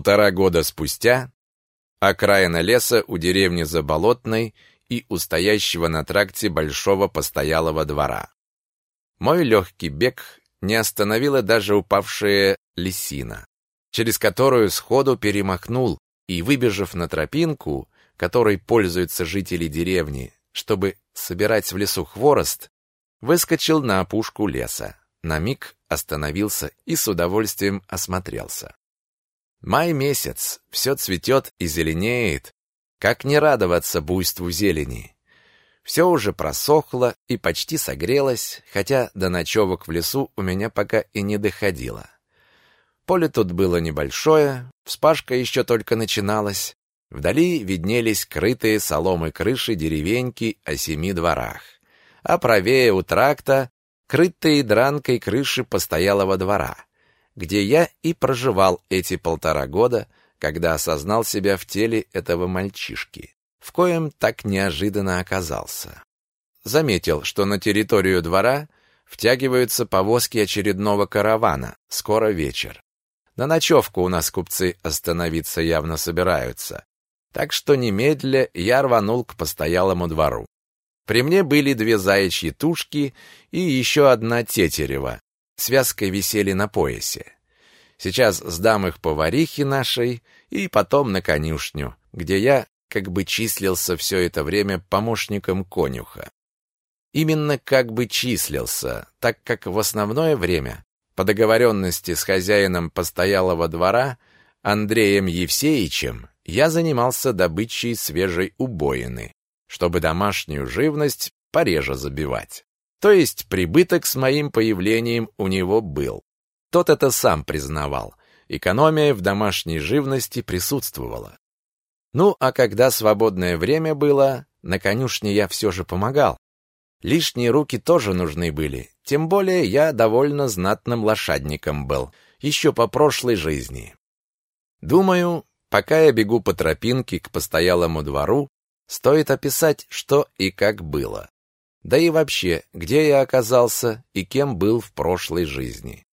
Полтора года спустя окраина леса у деревни Заболотной и у стоящего на тракте большого постоялого двора. Мой легкий бег не остановила даже упавшая лисина, через которую сходу перемахнул и, выбежав на тропинку, которой пользуются жители деревни, чтобы собирать в лесу хворост, выскочил на опушку леса. На миг остановился и с удовольствием осмотрелся. Май месяц, все цветет и зеленеет. Как не радоваться буйству зелени? Все уже просохло и почти согрелось, хотя до ночевок в лесу у меня пока и не доходило. Поле тут было небольшое, вспашка еще только начиналась. Вдали виднелись крытые соломой крыши деревеньки о семи дворах. А правее у тракта крытые дранкой крыши постоялого двора, где я и проживал эти полтора года, когда осознал себя в теле этого мальчишки в коем так неожиданно оказался. Заметил, что на территорию двора втягиваются повозки очередного каравана. Скоро вечер. На ночевку у нас купцы остановиться явно собираются. Так что немедля я рванул к постоялому двору. При мне были две заячьи тушки и еще одна тетерева. Связкой висели на поясе. Сейчас сдам их поварихе нашей и потом на конюшню, где я как бы числился все это время помощником конюха. Именно как бы числился, так как в основное время по договоренности с хозяином постоялого двора Андреем Евсеичем я занимался добычей свежей убоины, чтобы домашнюю живность пореже забивать. То есть прибыток с моим появлением у него был. Тот это сам признавал. Экономия в домашней живности присутствовала. Ну, а когда свободное время было, на конюшне я все же помогал. Лишние руки тоже нужны были, тем более я довольно знатным лошадником был, еще по прошлой жизни. Думаю, пока я бегу по тропинке к постоялому двору, стоит описать, что и как было. Да и вообще, где я оказался и кем был в прошлой жизни.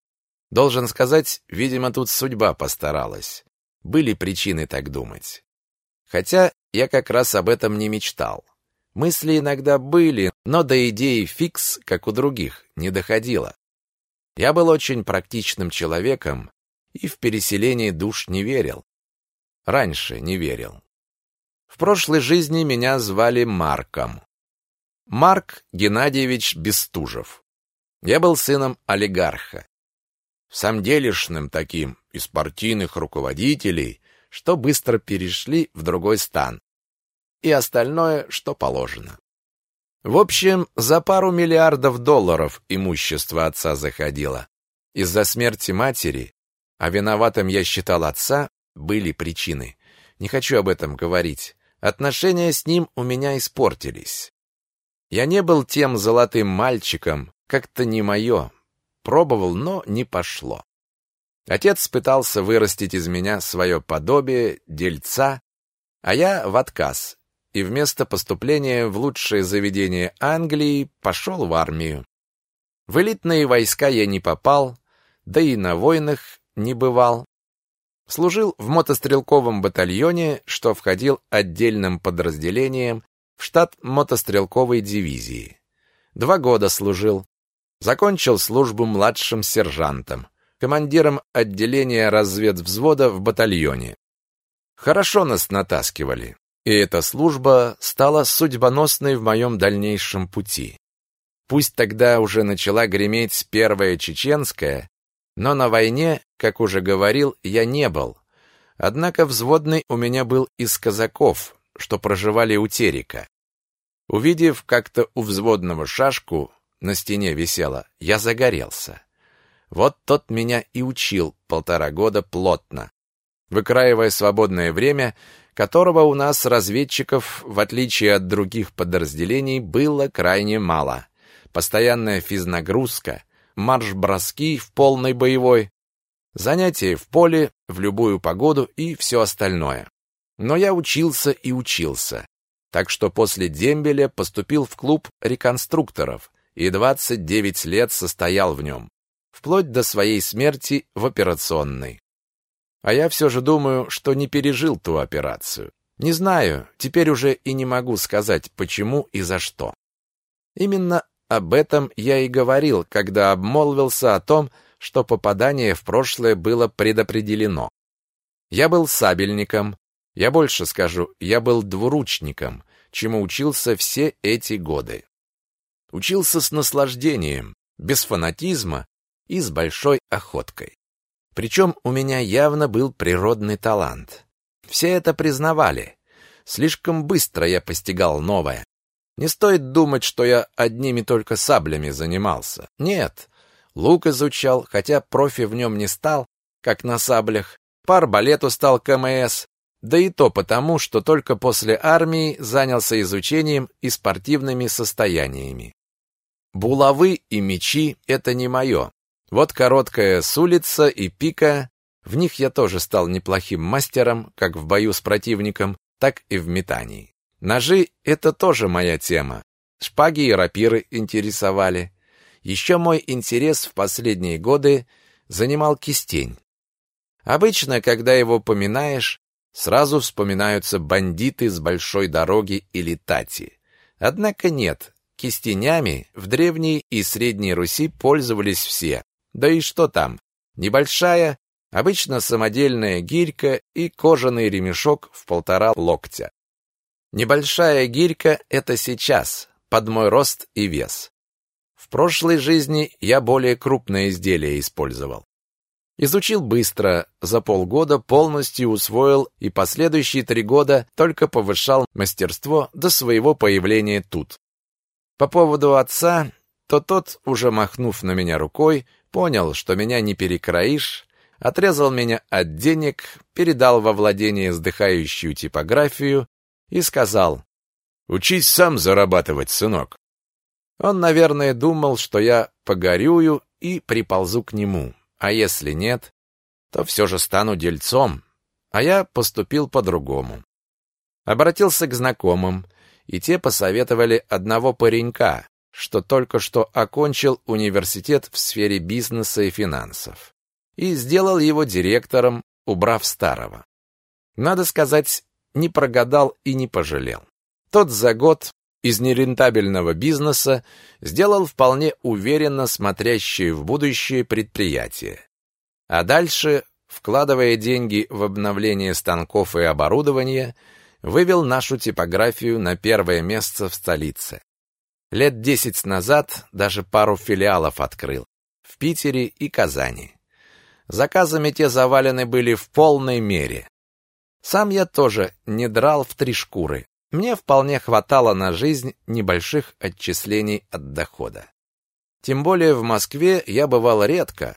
Должен сказать, видимо, тут судьба постаралась. Были причины так думать. Хотя я как раз об этом не мечтал. Мысли иногда были, но до идеи фикс, как у других, не доходило. Я был очень практичным человеком и в переселение душ не верил. Раньше не верил. В прошлой жизни меня звали Марком. Марк Геннадьевич Бестужев. Я был сыном олигарха. Самделишным таким, из партийных руководителей, что быстро перешли в другой стан. И остальное, что положено. В общем, за пару миллиардов долларов имущество отца заходило. Из-за смерти матери, а виноватым я считал отца, были причины. Не хочу об этом говорить. Отношения с ним у меня испортились. Я не был тем золотым мальчиком, как-то не мое. Пробовал, но не пошло. Отец пытался вырастить из меня свое подобие, дельца, а я в отказ, и вместо поступления в лучшее заведение Англии пошел в армию. В элитные войска я не попал, да и на войнах не бывал. Служил в мотострелковом батальоне, что входил отдельным подразделением в штат мотострелковой дивизии. Два года служил. Закончил службу младшим сержантом командиром отделения разведвзвода в батальоне. Хорошо нас натаскивали, и эта служба стала судьбоносной в моем дальнейшем пути. Пусть тогда уже начала греметь первая чеченская, но на войне, как уже говорил, я не был. Однако взводный у меня был из казаков, что проживали у Терека. Увидев как-то у взводного шашку на стене висела, я загорелся. Вот тот меня и учил полтора года плотно, выкраивая свободное время, которого у нас, разведчиков, в отличие от других подразделений, было крайне мало. Постоянная физнагрузка, марш-броски в полной боевой, занятия в поле, в любую погоду и все остальное. Но я учился и учился. Так что после дембеля поступил в клуб реконструкторов и 29 лет состоял в нем вплоть до своей смерти в операционной. а я все же думаю, что не пережил ту операцию. Не знаю, теперь уже и не могу сказать, почему и за что. Именно об этом я и говорил, когда обмолвился о том, что попадание в прошлое было предопределено. Я был сабельником, я больше скажу, я был двуручником, чему учился все эти годы. Учился с наслаждением, без фанатизма и с большой охоткой. Причем у меня явно был природный талант. Все это признавали. Слишком быстро я постигал новое. Не стоит думать, что я одними только саблями занимался. Нет, лук изучал, хотя профи в нем не стал, как на саблях. По арбалету стал КМС, да и то потому, что только после армии занялся изучением и спортивными состояниями. Булавы и мечи — это не мое. Вот короткая с улица и пика, в них я тоже стал неплохим мастером, как в бою с противником, так и в метании. Ножи — это тоже моя тема. Шпаги и рапиры интересовали. Еще мой интерес в последние годы занимал кистень. Обычно, когда его поминаешь, сразу вспоминаются бандиты с большой дороги или тати. Однако нет, кистенями в Древней и Средней Руси пользовались все. Да и что там? Небольшая, обычно самодельная гирька и кожаный ремешок в полтора локтя. Небольшая гирька — это сейчас, под мой рост и вес. В прошлой жизни я более крупное изделие использовал. Изучил быстро, за полгода полностью усвоил и последующие три года только повышал мастерство до своего появления тут. По поводу отца, то тот, уже махнув на меня рукой, понял, что меня не перекроишь, отрезал меня от денег, передал во владение вздыхающую типографию и сказал «Учись сам зарабатывать, сынок». Он, наверное, думал, что я погорюю и приползу к нему, а если нет, то все же стану дельцом, а я поступил по-другому. Обратился к знакомым, и те посоветовали одного паренька, что только что окончил университет в сфере бизнеса и финансов, и сделал его директором, убрав старого. Надо сказать, не прогадал и не пожалел. Тот за год из нерентабельного бизнеса сделал вполне уверенно смотрящее в будущее предприятие. А дальше, вкладывая деньги в обновление станков и оборудования, вывел нашу типографию на первое место в столице. Лет десять назад даже пару филиалов открыл в Питере и Казани. Заказами те завалены были в полной мере. Сам я тоже не драл в три шкуры. Мне вполне хватало на жизнь небольших отчислений от дохода. Тем более в Москве я бывал редко.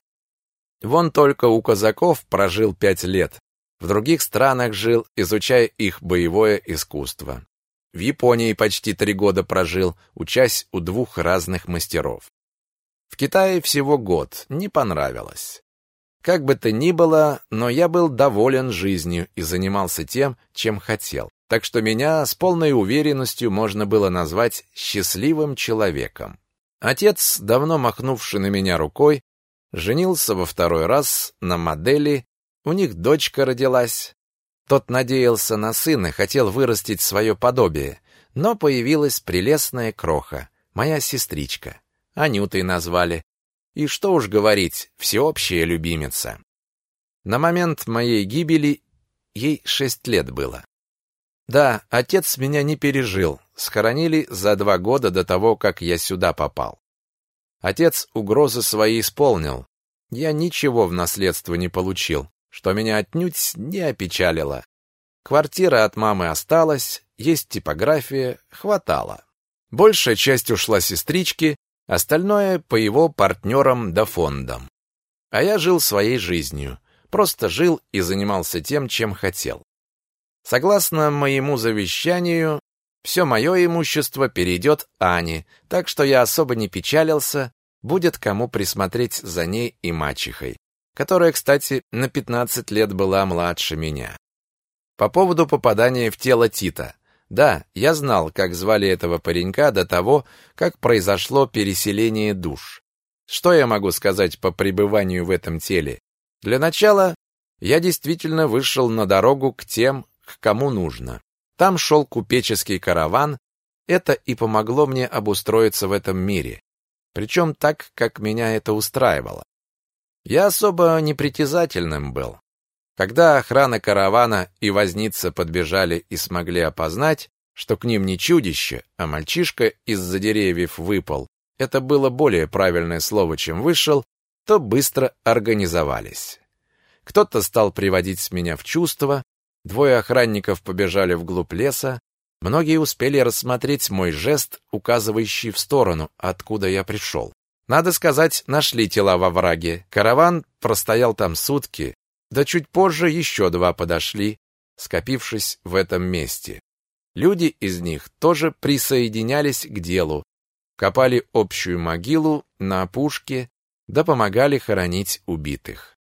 Вон только у казаков прожил пять лет, в других странах жил, изучая их боевое искусство. В Японии почти три года прожил, учась у двух разных мастеров. В Китае всего год, не понравилось. Как бы то ни было, но я был доволен жизнью и занимался тем, чем хотел. Так что меня с полной уверенностью можно было назвать счастливым человеком. Отец, давно махнувший на меня рукой, женился во второй раз на модели у них дочка родилась. Тот надеялся на сына, хотел вырастить свое подобие, но появилась прелестная кроха, моя сестричка. Анютой назвали. И что уж говорить, всеобщая любимица. На момент моей гибели ей шесть лет было. Да, отец меня не пережил, схоронили за два года до того, как я сюда попал. Отец угрозы свои исполнил. Я ничего в наследство не получил, что меня отнюдь не опечалило. Квартира от мамы осталась, есть типография, хватало. Большая часть ушла сестричке, остальное по его партнерам да фондам. А я жил своей жизнью, просто жил и занимался тем, чем хотел. Согласно моему завещанию, все мое имущество перейдет Ане, так что я особо не печалился, будет кому присмотреть за ней и мачехой которая, кстати, на 15 лет была младше меня. По поводу попадания в тело Тита. Да, я знал, как звали этого паренька до того, как произошло переселение душ. Что я могу сказать по пребыванию в этом теле? Для начала, я действительно вышел на дорогу к тем, к кому нужно. Там шел купеческий караван, это и помогло мне обустроиться в этом мире, причем так, как меня это устраивало. Я особо непритязательным был. Когда охрана каравана и возница подбежали и смогли опознать, что к ним не чудище, а мальчишка из-за деревьев выпал, это было более правильное слово, чем вышел, то быстро организовались. Кто-то стал приводить меня в чувство, двое охранников побежали вглубь леса, многие успели рассмотреть мой жест, указывающий в сторону, откуда я пришел. Надо сказать, нашли тела во враге. Караван простоял там сутки, да чуть позже еще два подошли, скопившись в этом месте. Люди из них тоже присоединялись к делу, копали общую могилу на опушке, да помогали хоронить убитых.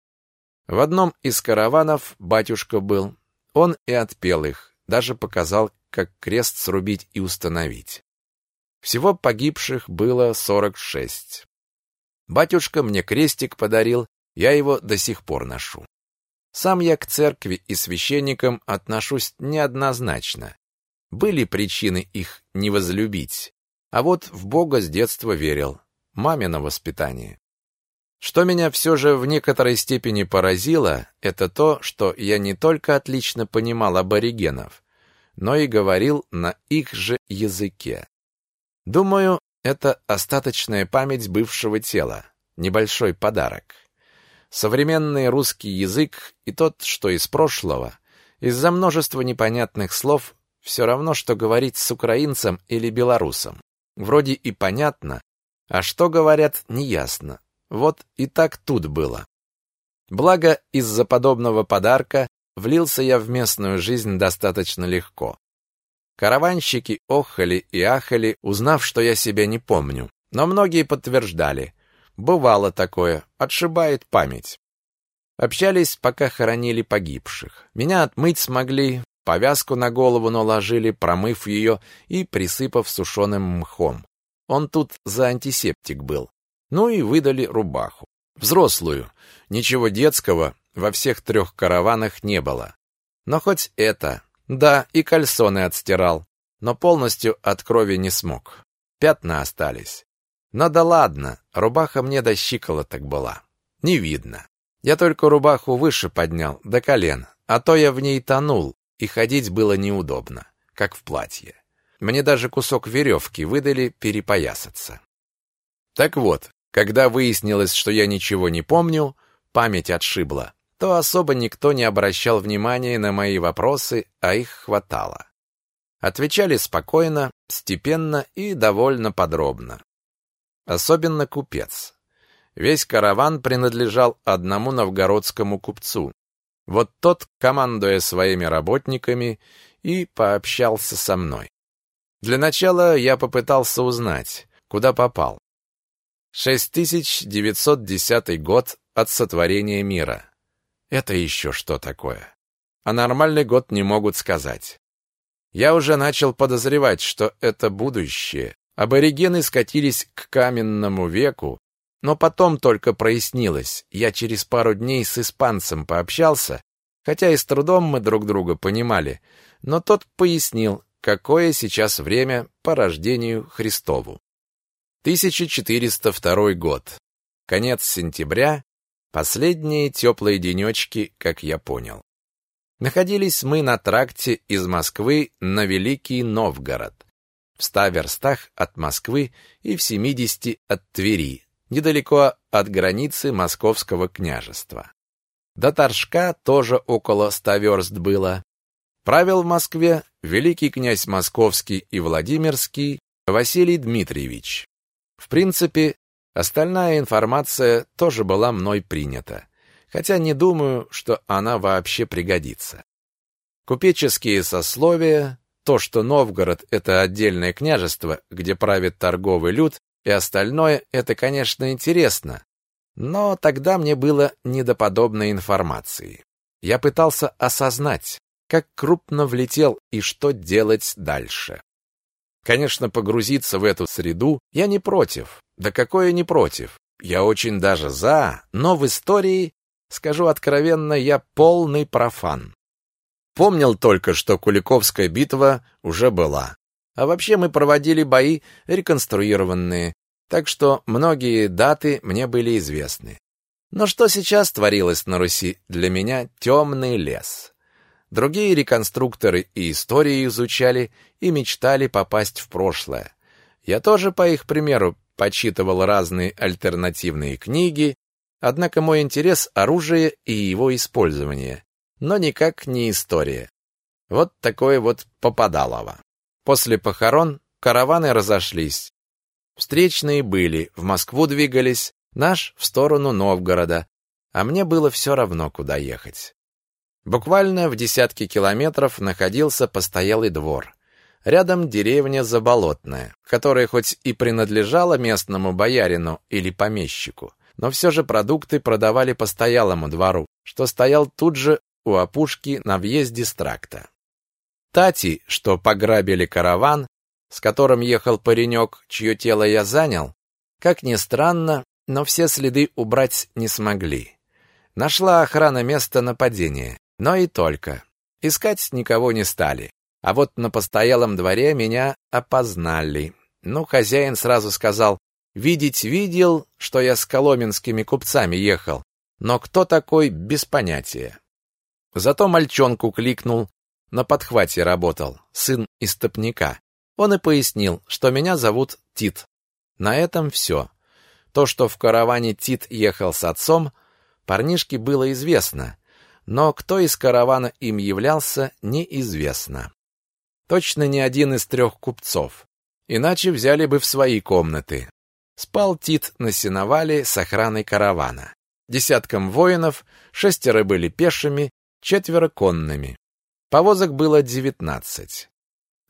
В одном из караванов батюшка был, он и отпел их, даже показал, как крест срубить и установить. Всего погибших было сорок шесть. Батюшка мне крестик подарил, я его до сих пор ношу. Сам я к церкви и священникам отношусь неоднозначно. Были причины их не возлюбить. А вот в Бога с детства верил. Мамино воспитание. Что меня все же в некоторой степени поразило, это то, что я не только отлично понимал аборигенов, но и говорил на их же языке. Думаю, это остаточная память бывшего тела, небольшой подарок. Современный русский язык и тот, что из прошлого, из-за множества непонятных слов, все равно, что говорить с украинцем или белорусом. Вроде и понятно, а что говорят, неясно. Вот и так тут было. Благо, из-за подобного подарка влился я в местную жизнь достаточно легко. Караванщики охали и ахали, узнав, что я себя не помню. Но многие подтверждали. Бывало такое, отшибает память. Общались, пока хоронили погибших. Меня отмыть смогли, повязку на голову наложили, промыв ее и присыпав сушеным мхом. Он тут за антисептик был. Ну и выдали рубаху. Взрослую. Ничего детского во всех трех караванах не было. Но хоть это. Да, и кальсоны отстирал. Но полностью от крови не смог. Пятна остались. Но да ладно, рубаха мне до щиколоток была. Не видно. Я только рубаху выше поднял, до колен, а то я в ней тонул, и ходить было неудобно, как в платье. Мне даже кусок веревки выдали перепоясаться. Так вот, когда выяснилось, что я ничего не помню, память отшибла, то особо никто не обращал внимания на мои вопросы, а их хватало. Отвечали спокойно, степенно и довольно подробно. Особенно купец. Весь караван принадлежал одному новгородскому купцу. Вот тот, командуя своими работниками, и пообщался со мной. Для начала я попытался узнать, куда попал. 6910 год от сотворения мира. Это еще что такое? А нормальный год не могут сказать. Я уже начал подозревать, что это будущее. Аборигены скатились к каменному веку, но потом только прояснилось. Я через пару дней с испанцем пообщался, хотя и с трудом мы друг друга понимали, но тот пояснил, какое сейчас время по рождению Христову. 1402 год. Конец сентября. Последние теплые денечки, как я понял. Находились мы на тракте из Москвы на Великий Новгород. В ста верстах от Москвы и в семидесяти от Твери, недалеко от границы Московского княжества. До Торжка тоже около ста верст было. Правил в Москве великий князь Московский и Владимирский Василий Дмитриевич. В принципе, остальная информация тоже была мной принята, хотя не думаю, что она вообще пригодится. Купеческие сословия, то, что Новгород — это отдельное княжество, где правит торговый люд, и остальное — это, конечно, интересно, но тогда мне было не до подобной информации. Я пытался осознать, как крупно влетел и что делать дальше. Конечно, погрузиться в эту среду я не против. Да какое не против? Я очень даже за, но в истории Скажу откровенно, я полный профан. Помнил только, что Куликовская битва уже была. А вообще мы проводили бои реконструированные, так что многие даты мне были известны. Но что сейчас творилось на Руси, для меня темный лес. Другие реконструкторы и истории изучали и мечтали попасть в прошлое. Я тоже, по их примеру, почитывал разные альтернативные книги, однако мой интерес — оружие и его использование, но никак не история. Вот такое вот попадалово. После похорон караваны разошлись. Встречные были, в Москву двигались, наш в сторону Новгорода, а мне было все равно, куда ехать. Буквально в десятке километров находился постоялый двор. Рядом деревня Заболотная, которая хоть и принадлежала местному боярину или помещику, но все же продукты продавали постоялому двору, что стоял тут же у опушки на въезде с тракта. Тати, что пограбили караван, с которым ехал паренек, чье тело я занял, как ни странно, но все следы убрать не смогли. Нашла охрана место нападения. Но и только. Искать никого не стали. А вот на постоялом дворе меня опознали. Ну, хозяин сразу сказал, видеть видел, что я с коломенскими купцами ехал, но кто такой, без понятия. Зато мальчонку кликнул, на подхвате работал, сын истопника. Он и пояснил, что меня зовут Тит. На этом все. То, что в караване Тит ехал с отцом, парнишке было известно, но кто из каравана им являлся, неизвестно. Точно не один из трех купцов, иначе взяли бы в свои комнаты. Спал Тит на сеновале с охраной каравана. Десятком воинов, шестеро были пешими, четверо конными. Повозок было девятнадцать.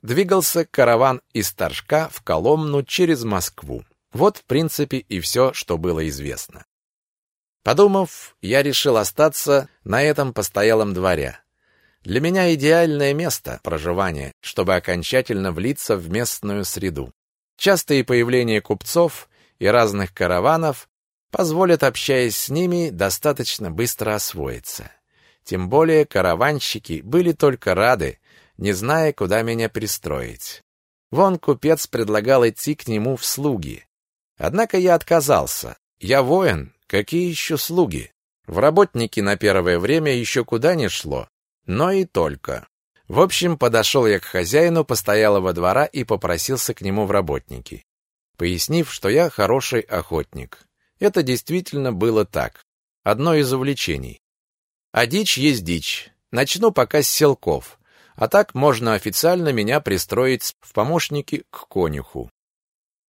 Двигался караван из Торжка в Коломну через Москву. Вот, в принципе, и все, что было известно. Подумав, я решил остаться на этом постоялом дворе. Для меня идеальное место проживания, чтобы окончательно влиться в местную среду. Частые появления купцов и разных караванов позволят, общаясь с ними, достаточно быстро освоиться. Тем более караванщики были только рады, не зная, куда меня пристроить. Вон купец предлагал идти к нему в слуги. Однако я отказался. Я воин Какие еще слуги? В работники на первое время еще куда не шло, но и только. В общем, подошел я к хозяину постоялого двора и попросился к нему в работники, пояснив, что я хороший охотник. Это действительно было так. Одно из увлечений. А дичь есть дичь. Начну пока с селков. А так можно официально меня пристроить в помощники к конюху.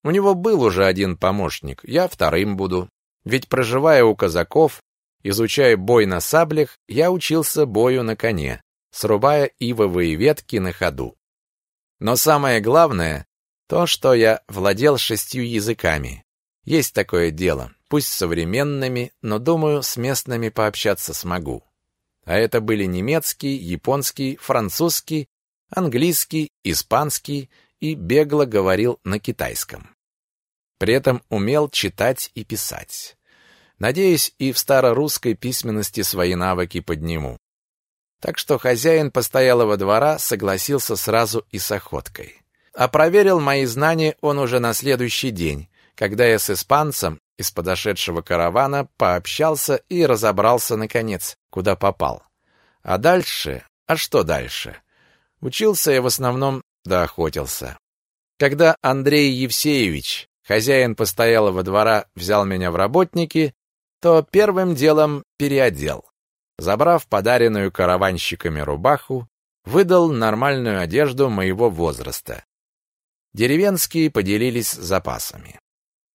У него был уже один помощник, я вторым буду. Ведь проживая у казаков, изучая бой на саблях, я учился бою на коне, срубая ивовые ветки на ходу. Но самое главное то, что я владел шестью языками. Есть такое дело, пусть современными, но думаю, с местными пообщаться смогу. А это были немецкий, японский, французский, английский, испанский и бегло говорил на китайском. При этом умел читать и писать. Надеюсь, и в старорусской письменности свои навыки подниму. Так что хозяин постоялого двора согласился сразу и с охоткой. А проверил мои знания он уже на следующий день, когда я с испанцем из подошедшего каравана пообщался и разобрался, наконец, куда попал. А дальше... А что дальше? Учился я в основном, да охотился. Когда Андрей Евсеевич хозяин постоялого двора взял меня в работники, то первым делом переодел. Забрав подаренную караванщиками рубаху, выдал нормальную одежду моего возраста. Деревенские поделились запасами.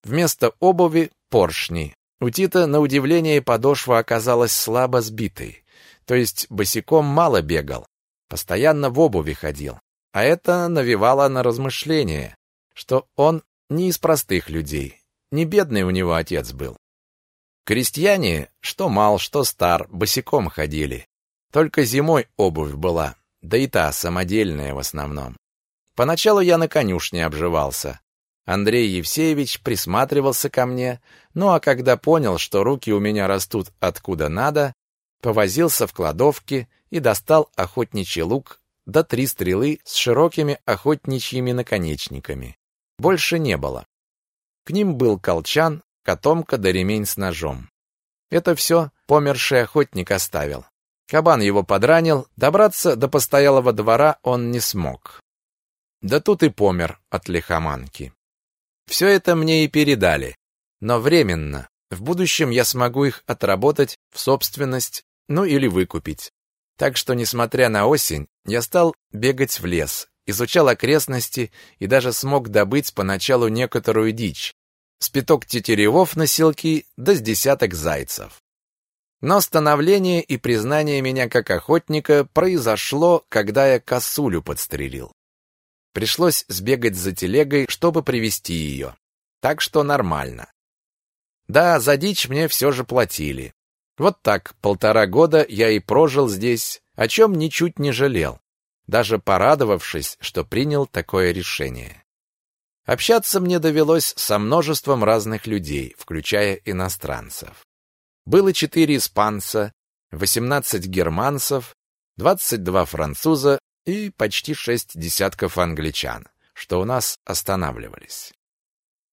Вместо обуви — поршни. У Тита, на удивление, подошва оказалась слабо сбитой. То есть босиком мало бегал, постоянно в обуви ходил. А это навевало на размышления, что он не из простых людей. Не бедный у него отец был. Крестьяне, что мал, что стар, босиком ходили. Только зимой обувь была, да и та самодельная в основном. Поначалу я на конюшне обживался. Андрей Евсеевич присматривался ко мне, ну а когда понял, что руки у меня растут откуда надо, повозился в кладовке и достал охотничий лук да три стрелы с широкими охотничьими наконечниками. Больше не было. К ним был колчан, котомка да ремень с ножом. Это все померший охотник оставил. Кабан его подранил, добраться до постоялого двора он не смог. Да тут и помер от лихоманки. Все это мне и передали, но временно. В будущем я смогу их отработать в собственность, ну или выкупить. Так что, несмотря на осень, я стал бегать в лес, изучал окрестности и даже смог добыть поначалу некоторую дичь. С пяток тетеревов на селки, да с десяток зайцев. Но становление и признание меня как охотника произошло, когда я косулю подстрелил. Пришлось сбегать за телегой, чтобы привести ее. Так что нормально. Да, за дичь мне все же платили. Вот так полтора года я и прожил здесь, о чем ничуть не жалел, даже порадовавшись, что принял такое решение. Общаться мне довелось со множеством разных людей, включая иностранцев. Было четыре испанца, восемнадцать германцев, двадцать два француза и почти шесть десятков англичан, что у нас останавливались.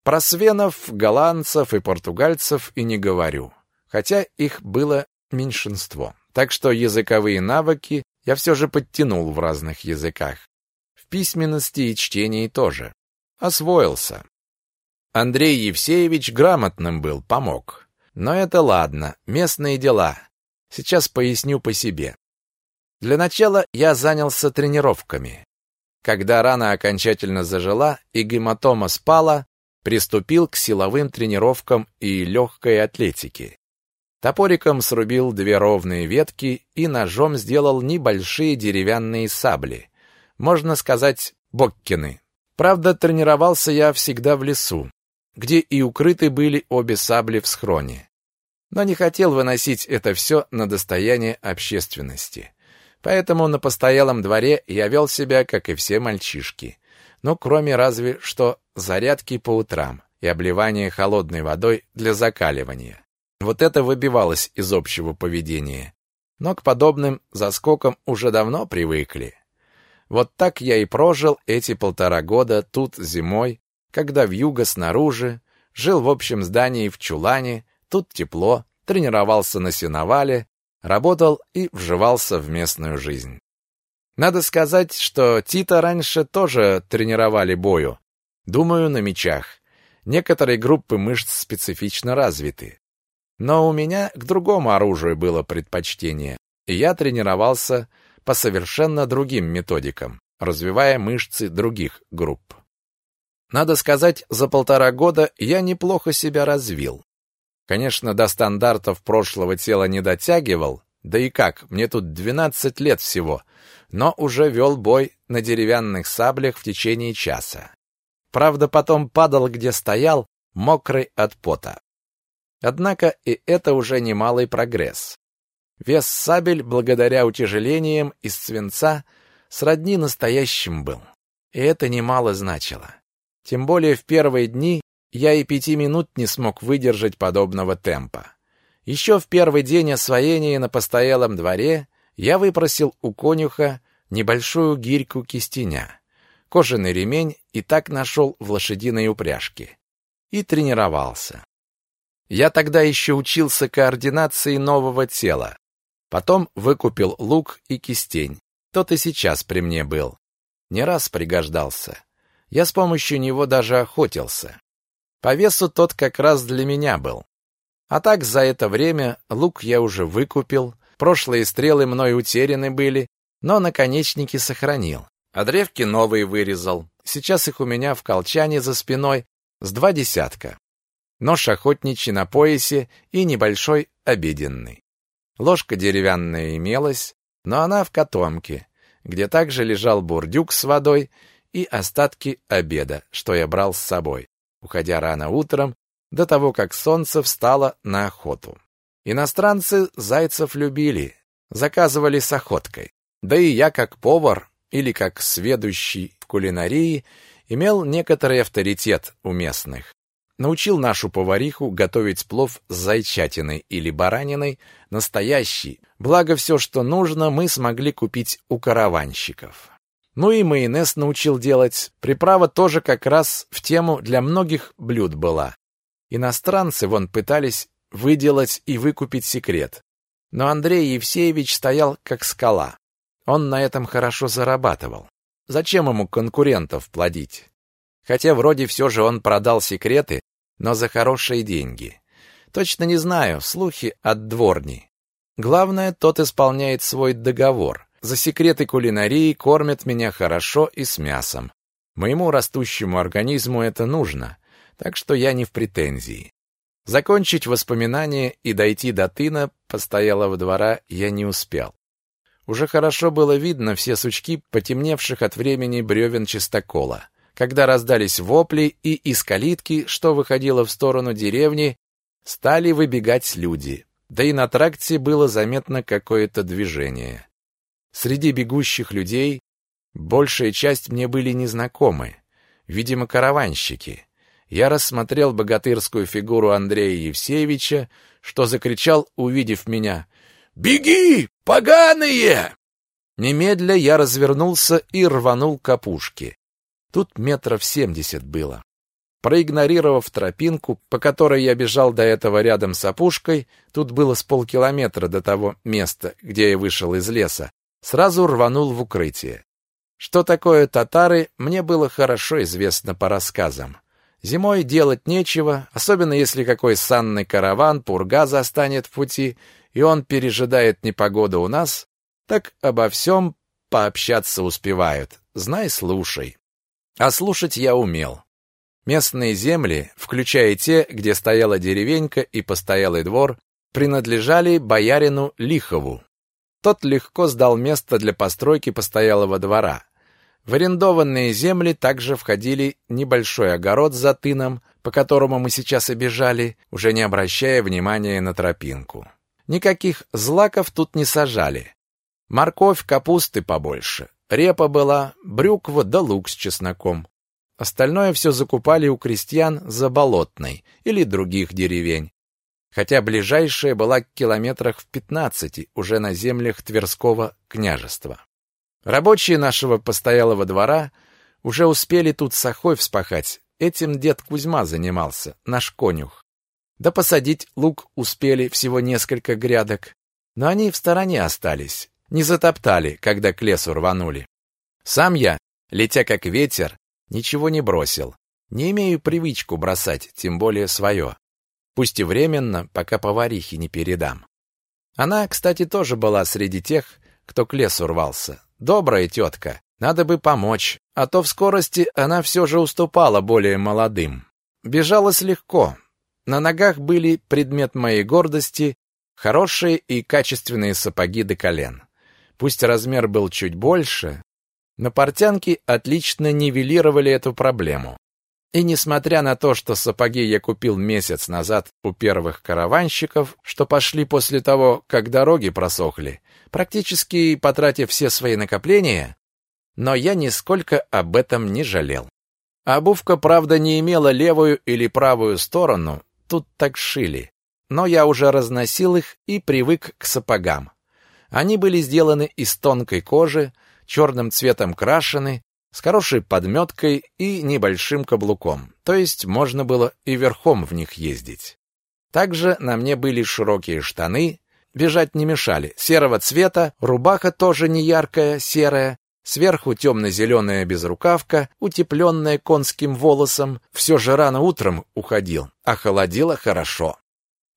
Про свенов, голландцев и португальцев и не говорю хотя их было меньшинство. Так что языковые навыки я все же подтянул в разных языках. В письменности и чтении тоже. Освоился. Андрей Евсеевич грамотным был, помог. Но это ладно, местные дела. Сейчас поясню по себе. Для начала я занялся тренировками. Когда рана окончательно зажила и гематома спала, приступил к силовым тренировкам и легкой атлетике. Топориком срубил две ровные ветки и ножом сделал небольшие деревянные сабли. Можно сказать, боккины. Правда, тренировался я всегда в лесу, где и укрыты были обе сабли в схроне. Но не хотел выносить это все на достояние общественности. Поэтому на постоялом дворе я вел себя, как и все мальчишки. Ну, кроме разве что зарядки по утрам и обливания холодной водой для закаливания. Вот это выбивалось из общего поведения. Но к подобным заскокам уже давно привыкли. Вот так я и прожил эти полтора года тут зимой, когда вьюга снаружи, жил в общем здании в чулане, тут тепло, тренировался на сеновале, работал и вживался в местную жизнь. Надо сказать, что Тита раньше тоже тренировали бою. Думаю, на мечах. Некоторые группы мышц специфично развиты. Но у меня к другому оружию было предпочтение, и я тренировался по совершенно другим методикам, развивая мышцы других групп. Надо сказать, за полтора года я неплохо себя развил. Конечно, до стандартов прошлого тела не дотягивал, да и как, мне тут 12 лет всего, но уже вел бой на деревянных саблях в течение часа. Правда, потом падал, где стоял, мокрый от пота. Однако и это уже немалый прогресс. Вес сабель, благодаря утяжелениям из свинца, сродни настоящим был. И это немало значило. Тем более в первые дни я и пяти минут не смог выдержать подобного темпа. Еще в первый день освоения на постоялом дворе я выпросил у конюха небольшую гирьку кистеня, кожаный ремень и так нашел в лошадиной упряжке. И тренировался. Я тогда еще учился координации нового тела. Потом выкупил лук и кистень. Тот и сейчас при мне был. Не раз пригождался. Я с помощью него даже охотился. По весу тот как раз для меня был. А так за это время лук я уже выкупил, прошлые стрелы мной утеряны были, но наконечники сохранил. А древки новые вырезал. Сейчас их у меня в колчане за спиной с два десятка нож охотничий на поясе и небольшой обеденный. Ложка деревянная имелась, но она в котомке, где также лежал бурдюк с водой и остатки обеда, что я брал с собой, уходя рано утром, до того, как солнце встало на охоту. Иностранцы зайцев любили, заказывали с охоткой. Да и я, как повар или как сведущий в кулинарии, имел некоторый авторитет у местных. Научил нашу повариху готовить плов с зайчатиной или бараниной, настоящий. Благо все, что нужно, мы смогли купить у караванщиков. Ну и майонез научил делать. Приправа тоже как раз в тему для многих блюд была. Иностранцы вон пытались выделать и выкупить секрет. Но Андрей Евсеевич стоял как скала. Он на этом хорошо зарабатывал. Зачем ему конкурентов плодить? Хотя вроде все же он продал секреты, но за хорошие деньги. Точно не знаю, слухи от дворни. Главное, тот исполняет свой договор. За секреты кулинарии кормят меня хорошо и с мясом. Моему растущему организму это нужно, так что я не в претензии. Закончить воспоминания и дойти до тына постоялого двора я не успел. Уже хорошо было видно все сучки потемневших от времени бревен чистокола. Когда раздались вопли, и из калитки, что выходило в сторону деревни, стали выбегать люди. Да и на тракте было заметно какое-то движение. Среди бегущих людей большая часть мне были незнакомы, видимо, караванщики. Я рассмотрел богатырскую фигуру Андрея Евсеевича, что закричал, увидев меня. «Беги, поганые!» Немедля я развернулся и рванул к опушке. Тут метров семьдесят было. Проигнорировав тропинку, по которой я бежал до этого рядом с опушкой, тут было с полкилометра до того места, где я вышел из леса, сразу рванул в укрытие. Что такое татары, мне было хорошо известно по рассказам. Зимой делать нечего, особенно если какой санный караван пурга застанет в пути, и он пережидает непогоду у нас, так обо всем пообщаться успевают. Знай, слушай. А слушать я умел. Местные земли, включая те, где стояла деревенька и постоялый двор, принадлежали боярину Лихову. Тот легко сдал место для постройки постоялого двора. В арендованные земли также входили небольшой огород за тыном, по которому мы сейчас и бежали, уже не обращая внимания на тропинку. Никаких злаков тут не сажали. Морковь, капусты побольше. Репа была, брюква да лук с чесноком. Остальное все закупали у крестьян за Болотной или других деревень. Хотя ближайшая была километрах в пятнадцати, уже на землях Тверского княжества. Рабочие нашего постоялого двора уже успели тут сахой вспахать. Этим дед Кузьма занимался, наш конюх. Да посадить лук успели всего несколько грядок. Но они в стороне остались, не затоптали, когда к лесу рванули. Сам я, летя как ветер, ничего не бросил. Не имею привычку бросать, тем более свое. Пусть и временно, пока поварихе не передам. Она, кстати, тоже была среди тех, кто к лесу рвался. Добрая тетка, надо бы помочь, а то в скорости она все же уступала более молодым. Бежалась легко. На ногах были предмет моей гордости, хорошие и качественные сапоги до колен. Пусть размер был чуть больше, но портянки отлично нивелировали эту проблему. И несмотря на то, что сапоги я купил месяц назад у первых караванщиков, что пошли после того, как дороги просохли, практически потратив все свои накопления, но я нисколько об этом не жалел. Обувка, правда, не имела левую или правую сторону, тут так шили, но я уже разносил их и привык к сапогам. Они были сделаны из тонкой кожи, черным цветом крашены, с хорошей подметкой и небольшим каблуком, то есть можно было и верхом в них ездить. Также на мне были широкие штаны, бежать не мешали, серого цвета, рубаха тоже не яркая, серая, сверху темно-зеленая безрукавка, утепленная конским волосом, все же рано утром уходил, а холодило хорошо.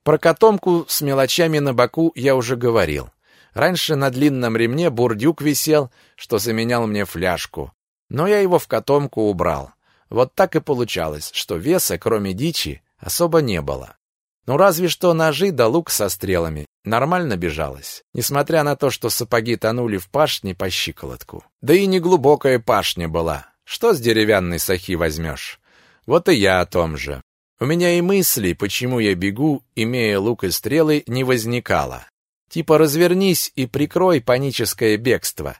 Про котомку с мелочами на боку я уже говорил. Раньше на длинном ремне бурдюк висел, что заменял мне фляжку, но я его в котомку убрал. Вот так и получалось, что веса, кроме дичи, особо не было. Ну разве что ножи да лук со стрелами. Нормально бежалось, несмотря на то, что сапоги тонули в пашне по щиколотку. Да и неглубокая пашня была. Что с деревянной сахи возьмешь? Вот и я о том же. У меня и мысли, почему я бегу, имея лук и стрелы, не возникало. Типа развернись и прикрой паническое бегство.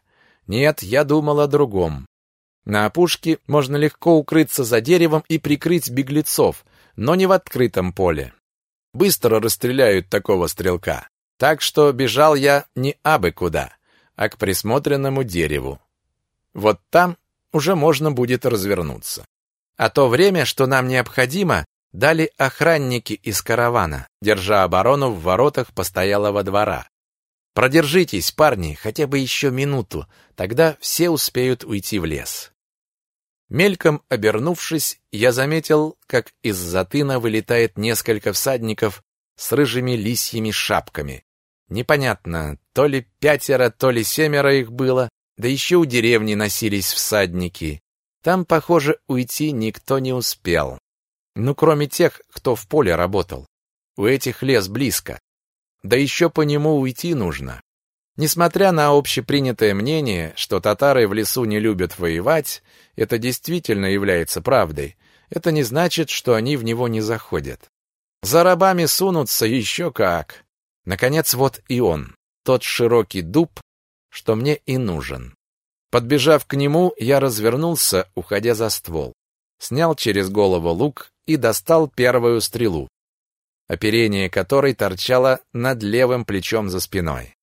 Нет, я думал о другом. На опушке можно легко укрыться за деревом и прикрыть беглецов, но не в открытом поле. Быстро расстреляют такого стрелка. Так что бежал я не абы куда, а к присмотренному дереву. Вот там уже можно будет развернуться. А то время, что нам необходимо, дали охранники из каравана, держа оборону в воротах постоялого двора. Продержитесь, парни, хотя бы еще минуту, тогда все успеют уйти в лес. Мельком обернувшись, я заметил, как из-за тына вылетает несколько всадников с рыжими лисьими шапками. Непонятно, то ли пятеро, то ли семеро их было, да еще у деревни носились всадники. Там, похоже, уйти никто не успел. Ну, кроме тех, кто в поле работал. У этих лес близко. Да еще по нему уйти нужно. Несмотря на общепринятое мнение, что татары в лесу не любят воевать, это действительно является правдой. Это не значит, что они в него не заходят. За рабами сунутся еще как. Наконец, вот и он, тот широкий дуб, что мне и нужен. Подбежав к нему, я развернулся, уходя за ствол. Снял через голову лук и достал первую стрелу оперение которой торчало над левым плечом за спиной.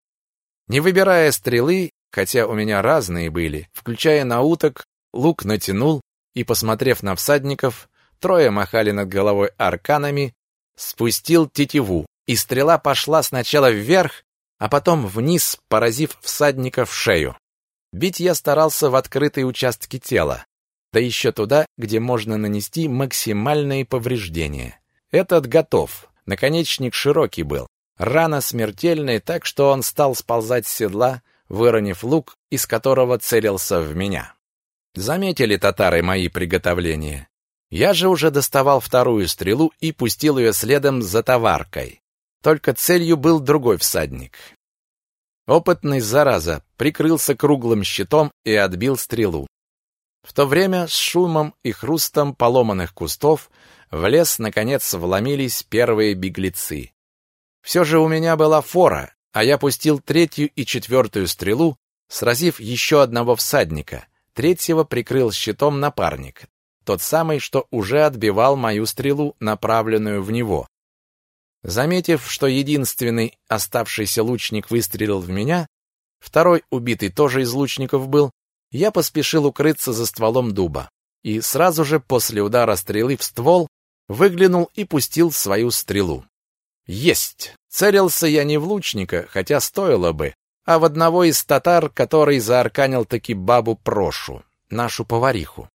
Не выбирая стрелы, хотя у меня разные были, включая на уток, лук натянул и, посмотрев на всадников, трое махали над головой арканами, спустил тетиву, и стрела пошла сначала вверх, а потом вниз, поразив всадника в шею. Бить я старался в открытые участки тела, да еще туда, где можно нанести максимальные повреждения. Этот готов. Наконечник широкий был, рана смертельная, так что он стал сползать с седла, выронив лук, из которого целился в меня. Заметили татары мои приготовления. Я же уже доставал вторую стрелу и пустил ее следом за товаркой. Только целью был другой всадник. Опытный зараза прикрылся круглым щитом и отбил стрелу. В то время с шумом и хрустом поломанных кустов в лес, наконец, вломились первые беглецы. Все же у меня была фора, а я пустил третью и четвертую стрелу, сразив еще одного всадника. Третьего прикрыл щитом напарник, тот самый, что уже отбивал мою стрелу, направленную в него. Заметив, что единственный оставшийся лучник выстрелил в меня, второй убитый тоже из лучников был, я поспешил укрыться за стволом дуба. И сразу же после удара стрелы в ствол выглянул и пустил свою стрелу. Есть! Целился я не в лучника, хотя стоило бы, а в одного из татар, который заарканил таки бабу Прошу, нашу повариху.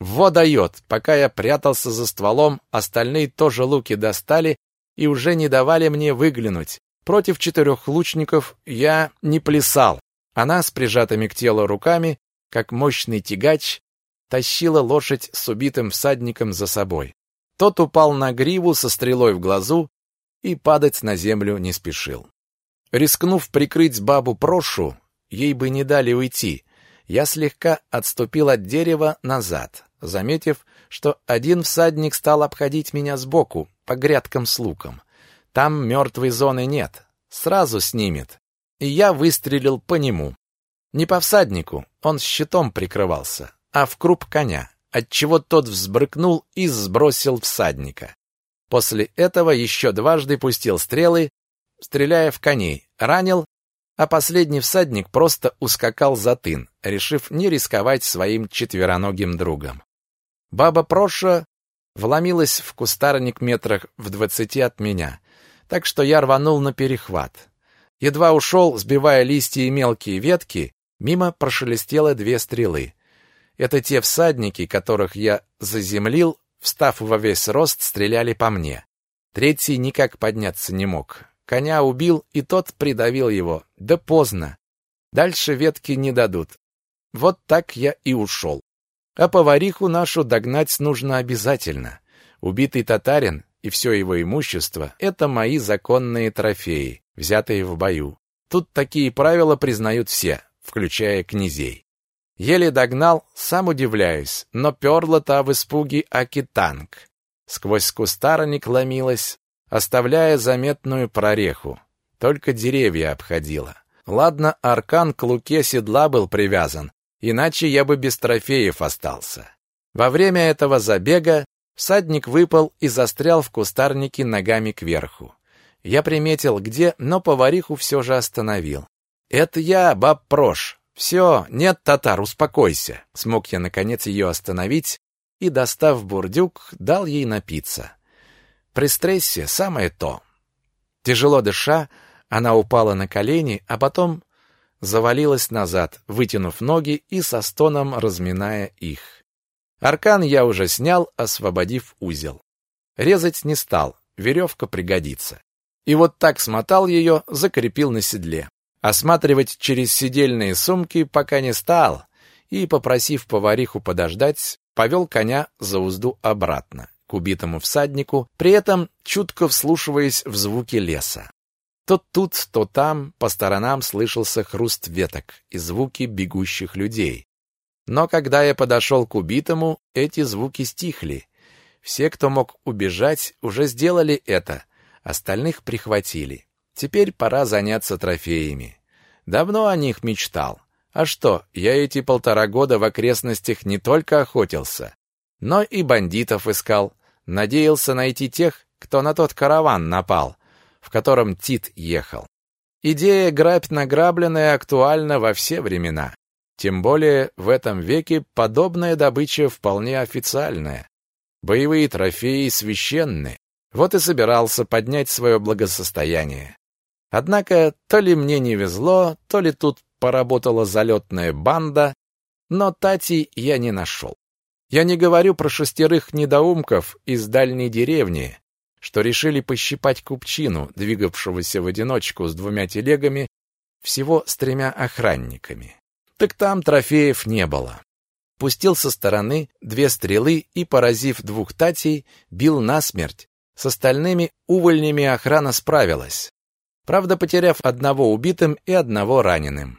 Во дает! Пока я прятался за стволом, остальные тоже луки достали и уже не давали мне выглянуть. Против четырех лучников я не плясал. Она с прижатыми к телу руками, как мощный тягач, тащила лошадь с убитым всадником за собой. Тот упал на гриву со стрелой в глазу и падать на землю не спешил. Рискнув прикрыть бабу Прошу, ей бы не дали уйти, я слегка отступил от дерева назад, заметив, что один всадник стал обходить меня сбоку, по грядкам с луком. Там мертвой зоны нет, сразу снимет. И я выстрелил по нему. Не по всаднику, он щитом прикрывался, а в круп коня отчего тот взбрыкнул и сбросил всадника. После этого еще дважды пустил стрелы, стреляя в коней, ранил, а последний всадник просто ускакал за тын, решив не рисковать своим четвероногим другом. Баба Проша вломилась в кустарник метрах в двадцати от меня, так что я рванул на перехват. Едва ушел, сбивая листья и мелкие ветки, мимо прошелестело две стрелы. Это те всадники, которых я заземлил, встав во весь рост, стреляли по мне. Третий никак подняться не мог. Коня убил, и тот придавил его. Да поздно. Дальше ветки не дадут. Вот так я и ушел. А повариху нашу догнать нужно обязательно. Убитый татарин и все его имущество — это мои законные трофеи, взятые в бою. Тут такие правила признают все, включая князей. Еле догнал, сам удивляюсь, но перла та в испуге Акитанг. Сквозь кустарник ломилась, оставляя заметную прореху. Только деревья обходила. Ладно, аркан к луке седла был привязан, иначе я бы без трофеев остался. Во время этого забега всадник выпал и застрял в кустарнике ногами кверху. Я приметил, где, но повариху все же остановил. «Это я, баб Прош. Все, нет, татар, успокойся». Смог я, наконец, ее остановить и, достав бурдюк, дал ей напиться. При стрессе самое то. Тяжело дыша, она упала на колени, а потом завалилась назад, вытянув ноги и со стоном разминая их. Аркан я уже снял, освободив узел. Резать не стал, веревка пригодится. И вот так смотал ее, закрепил на седле. Осматривать через сидельные сумки пока не стал, и, попросив повариху подождать, повел коня за узду обратно, к убитому всаднику, при этом чутко вслушиваясь в звуки леса. То тут, то там по сторонам слышался хруст веток и звуки бегущих людей. Но когда я подошел к убитому, эти звуки стихли. Все, кто мог убежать, уже сделали это, остальных прихватили. Теперь пора заняться трофеями. Давно о них мечтал. А что, я эти полтора года в окрестностях не только охотился, но и бандитов искал, надеялся найти тех, кто на тот караван напал, в котором Тит ехал. Идея грабь награбленное актуальна во все времена. Тем более в этом веке подобная добыча вполне официальная. Боевые трофеи священны. Вот и собирался поднять свое благосостояние. Однако то ли мне не везло, то ли тут поработала залетная банда, но Тати я не нашел. Я не говорю про шестерых недоумков из дальней деревни, что решили пощипать купчину, двигавшегося в одиночку с двумя телегами, всего с тремя охранниками. Так там трофеев не было. Пустил со стороны две стрелы и, поразив двух татей, бил насмерть. С остальными увольнями охрана справилась. Правда, потеряв одного убитым и одного раненым.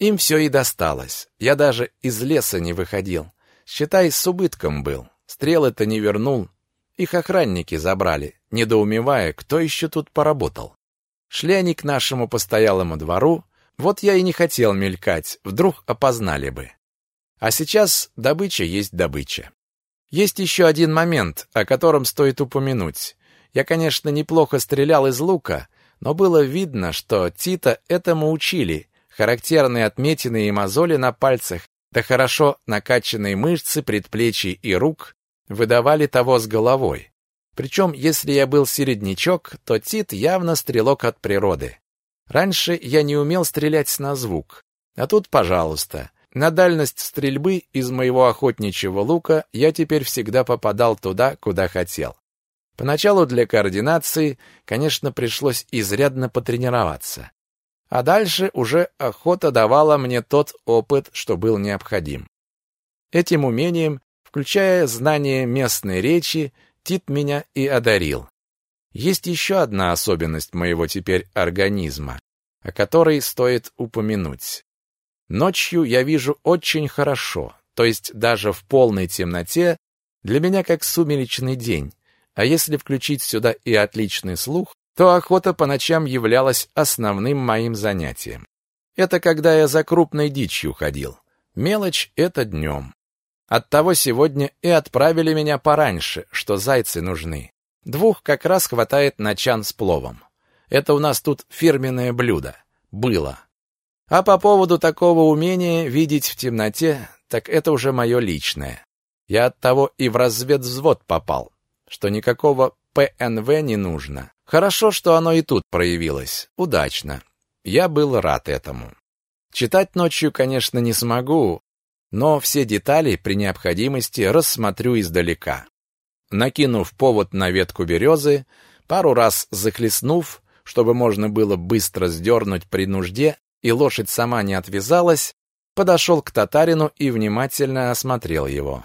Им все и досталось. Я даже из леса не выходил. Считай, с убытком был. Стрелы-то не вернул, их охранники забрали, недоумевая, кто еще тут поработал. Шли они к нашему постоялому двору, вот я и не хотел мелькать, вдруг опознали бы. А сейчас добыча есть добыча. Есть еще один момент, о котором стоит упомянуть. Я, конечно, неплохо стрелял из лука, но было видно, что Тита этому учили. Характерные отметины и мозоли на пальцах, да хорошо накачанные мышцы предплечий и рук, выдавали того с головой. Причем, если я был середнячок, то Тит явно стрелок от природы. Раньше я не умел стрелять на звук. А тут, пожалуйста, на дальность стрельбы из моего охотничьего лука я теперь всегда попадал туда, куда хотел. Поначалу для координации, конечно, пришлось изрядно потренироваться. А дальше уже охота давала мне тот опыт, что был необходим. Этим умением Включая знание местной речи, Тит меня и одарил. Есть еще одна особенность моего теперь организма, о которой стоит упомянуть. Ночью я вижу очень хорошо, то есть даже в полной темноте для меня как сумеречный день. А если включить сюда и отличный слух, то охота по ночам являлась основным моим занятием. Это когда я за крупной дичью ходил. Мелочь — это днем. Оттого сегодня и отправили меня пораньше, что зайцы нужны. Двух как раз хватает на чан с пловом. Это у нас тут фирменное блюдо. Было. А по поводу такого умения видеть в темноте, так это уже мое личное. Я от того и в разведвзвод попал, что никакого ПНВ не нужно. Хорошо, что оно и тут проявилось. Удачно. Я был рад этому. Читать ночью, конечно, не смогу, но все детали при необходимости рассмотрю издалека. Накинув повод на ветку березы, пару раз захлестнув, чтобы можно было быстро сдернуть при нужде, и лошадь сама не отвязалась, подошел к татарину и внимательно осмотрел его.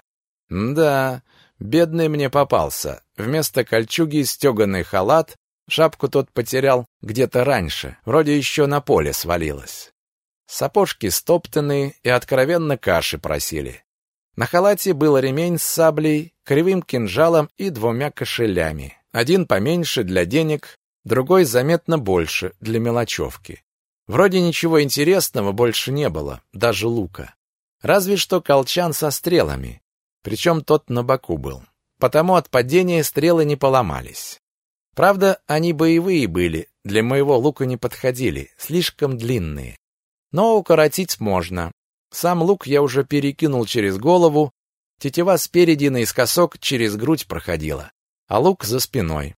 Да, бедный мне попался. Вместо кольчуги стеганый халат, шапку тот потерял где-то раньше, вроде еще на поле свалилась. Сапожки стоптанные и откровенно каши просили. На халате был ремень с саблей, кривым кинжалом и двумя кошелями. Один поменьше для денег, другой заметно больше для мелочевки. Вроде ничего интересного больше не было, даже лука. Разве что колчан со стрелами, причем тот на боку был. Потому от падения стрелы не поломались. Правда, они боевые были, для моего лука не подходили, слишком длинные. Но укоротить можно. Сам лук я уже перекинул через голову, тетива спереди наискосок через грудь проходила, а лук за спиной.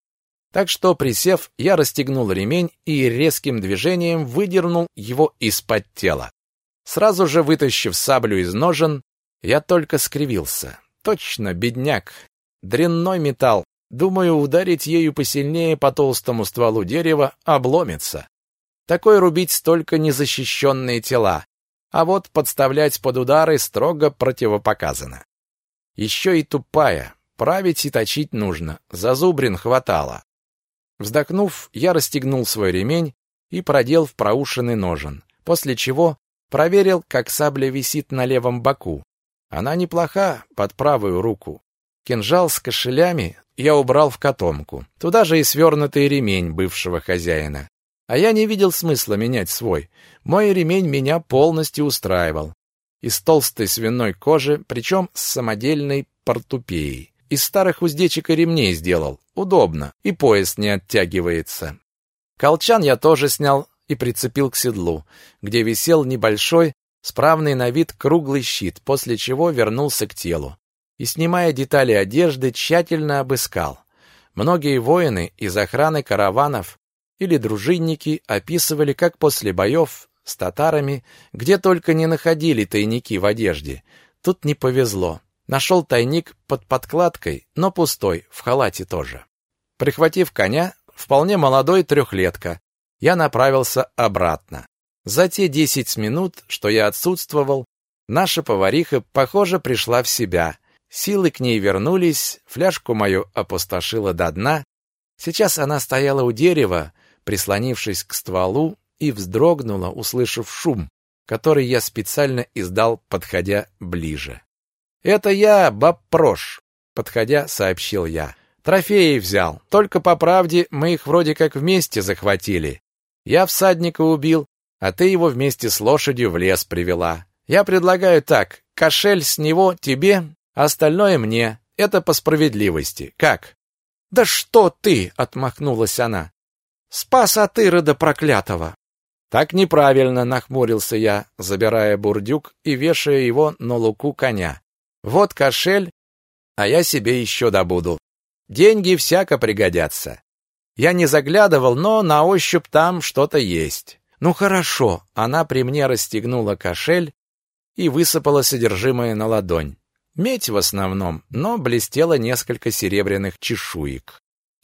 Так что, присев, я расстегнул ремень и резким движением выдернул его из-под тела. Сразу же вытащив саблю из ножен, я только скривился. Точно, бедняк. Дрянной металл. Думаю, ударить ею посильнее по толстому стволу дерева обломится. Такой рубить только незащищенные тела, а вот подставлять под удары строго противопоказано. Еще и тупая, править и точить нужно, зазубрин хватало. Вздохнув, я расстегнул свой ремень и продел в проушенный ножен, после чего проверил, как сабля висит на левом боку. Она неплоха под правую руку. Кинжал с кошелями я убрал в котомку. Туда же и свернутый ремень бывшего хозяина. А я не видел смысла менять свой. Мой ремень меня полностью устраивал. Из толстой свиной кожи, причем с самодельной портупеей. Из старых уздечек и ремней сделал. Удобно. И пояс не оттягивается. Колчан я тоже снял и прицепил к седлу, где висел небольшой, справный на вид круглый щит, после чего вернулся к телу. И, снимая детали одежды, тщательно обыскал. Многие воины из охраны караванов или дружинники описывали, как после боев с татарами, где только не находили тайники в одежде. Тут не повезло. Нашел тайник под подкладкой, но пустой, в халате тоже. Прихватив коня, вполне молодой трехлетка, я направился обратно. За те десять минут, что я отсутствовал, наша повариха, похоже, пришла в себя. Силы к ней вернулись, фляжку мою опустошила до дна. Сейчас она стояла у дерева, прислонившись к стволу, и вздрогнула, услышав шум, который я специально издал, подходя ближе. «Это я, баб Прош», — подходя, сообщил я. «Трофеи взял. Только по правде мы их вроде как вместе захватили. Я всадника убил, а ты его вместе с лошадью в лес привела. Я предлагаю так, кошель с него тебе, а остальное мне. Это по справедливости. Как? Да что ты, отмахнулась она. Спас от Ирода проклятого. Так неправильно, нахмурился я, забирая бурдюк и вешая его на луку коня. Вот кошель, а я себе еще добуду. Деньги всяко пригодятся. Я не заглядывал, но на ощупь там что-то есть. Ну хорошо, она при мне расстегнула кошель и высыпала содержимое на ладонь. Медь в основном, но блестело несколько серебряных чешуек.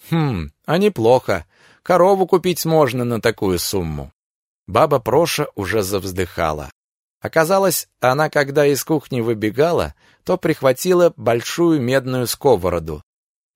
Хм, а неплохо. Корову купить можно на такую сумму. Баба Проша уже завздыхала. Оказалось, она, когда из кухни выбегала, то прихватила большую медную сковороду,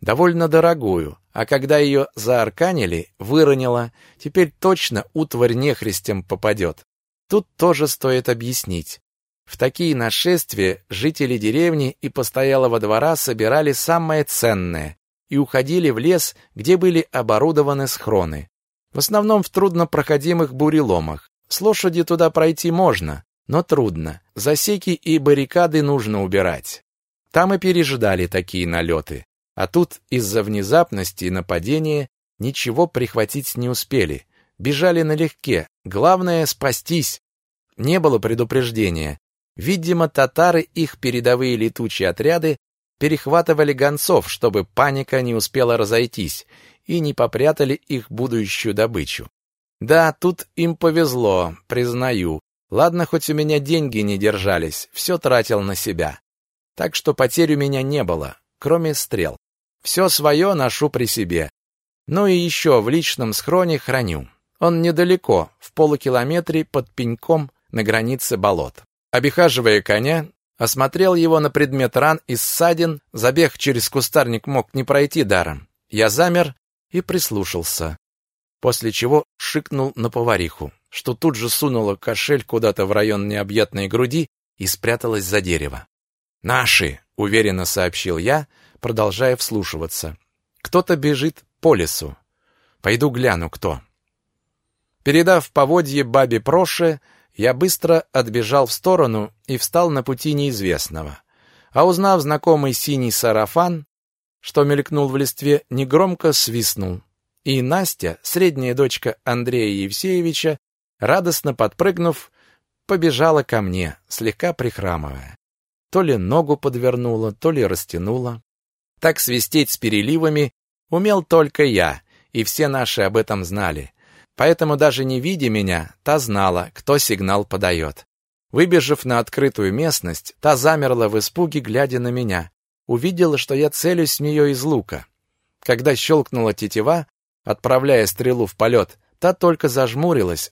довольно дорогую, а когда ее заарканили, выронила, теперь точно утварь нехристям попадет. Тут тоже стоит объяснить. В такие нашествия жители деревни и постоялого двора собирали самое ценное, и уходили в лес, где были оборудованы схроны. В основном в труднопроходимых буреломах. С лошади туда пройти можно, но трудно. Засеки и баррикады нужно убирать. Там и пережидали такие налеты. А тут из-за внезапности нападения ничего прихватить не успели. Бежали налегке. Главное — спастись. Не было предупреждения. Видимо, татары, их передовые летучие отряды, перехватывали гонцов, чтобы паника не успела разойтись, и не попрятали их будущую добычу. Да, тут им повезло, признаю. Ладно, хоть у меня деньги не держались, все тратил на себя. Так что потерь у меня не было, кроме стрел. Все свое ношу при себе. Ну и еще в личном схроне храню. Он недалеко, в полукилометре под пеньком на границе болот. Обихаживая коня, Осмотрел его на предмет ран и ссадин, забег через кустарник мог не пройти даром. Я замер и прислушался. После чего шикнул на повариху, что тут же сунула кошель куда-то в район необъятной груди и спряталась за дерево. «Наши!» — уверенно сообщил я, продолжая вслушиваться. «Кто-то бежит по лесу. Пойду гляну, кто». Передав поводье бабе Проше, Я быстро отбежал в сторону и встал на пути неизвестного. А узнав знакомый синий сарафан, что мелькнул в листве, негромко свистнул. И Настя, средняя дочка Андрея Евсеевича, радостно подпрыгнув, побежала ко мне, слегка прихрамывая. То ли ногу подвернула, то ли растянула. Так свистеть с переливами умел только я, и все наши об этом знали. Поэтому даже не видя меня, та знала, кто сигнал подает. Выбежав на открытую местность, та замерла в испуге, глядя на меня. Увидела, что я целюсь в нее из лука. Когда щелкнула тетива, отправляя стрелу в полет, та только зажмурилась,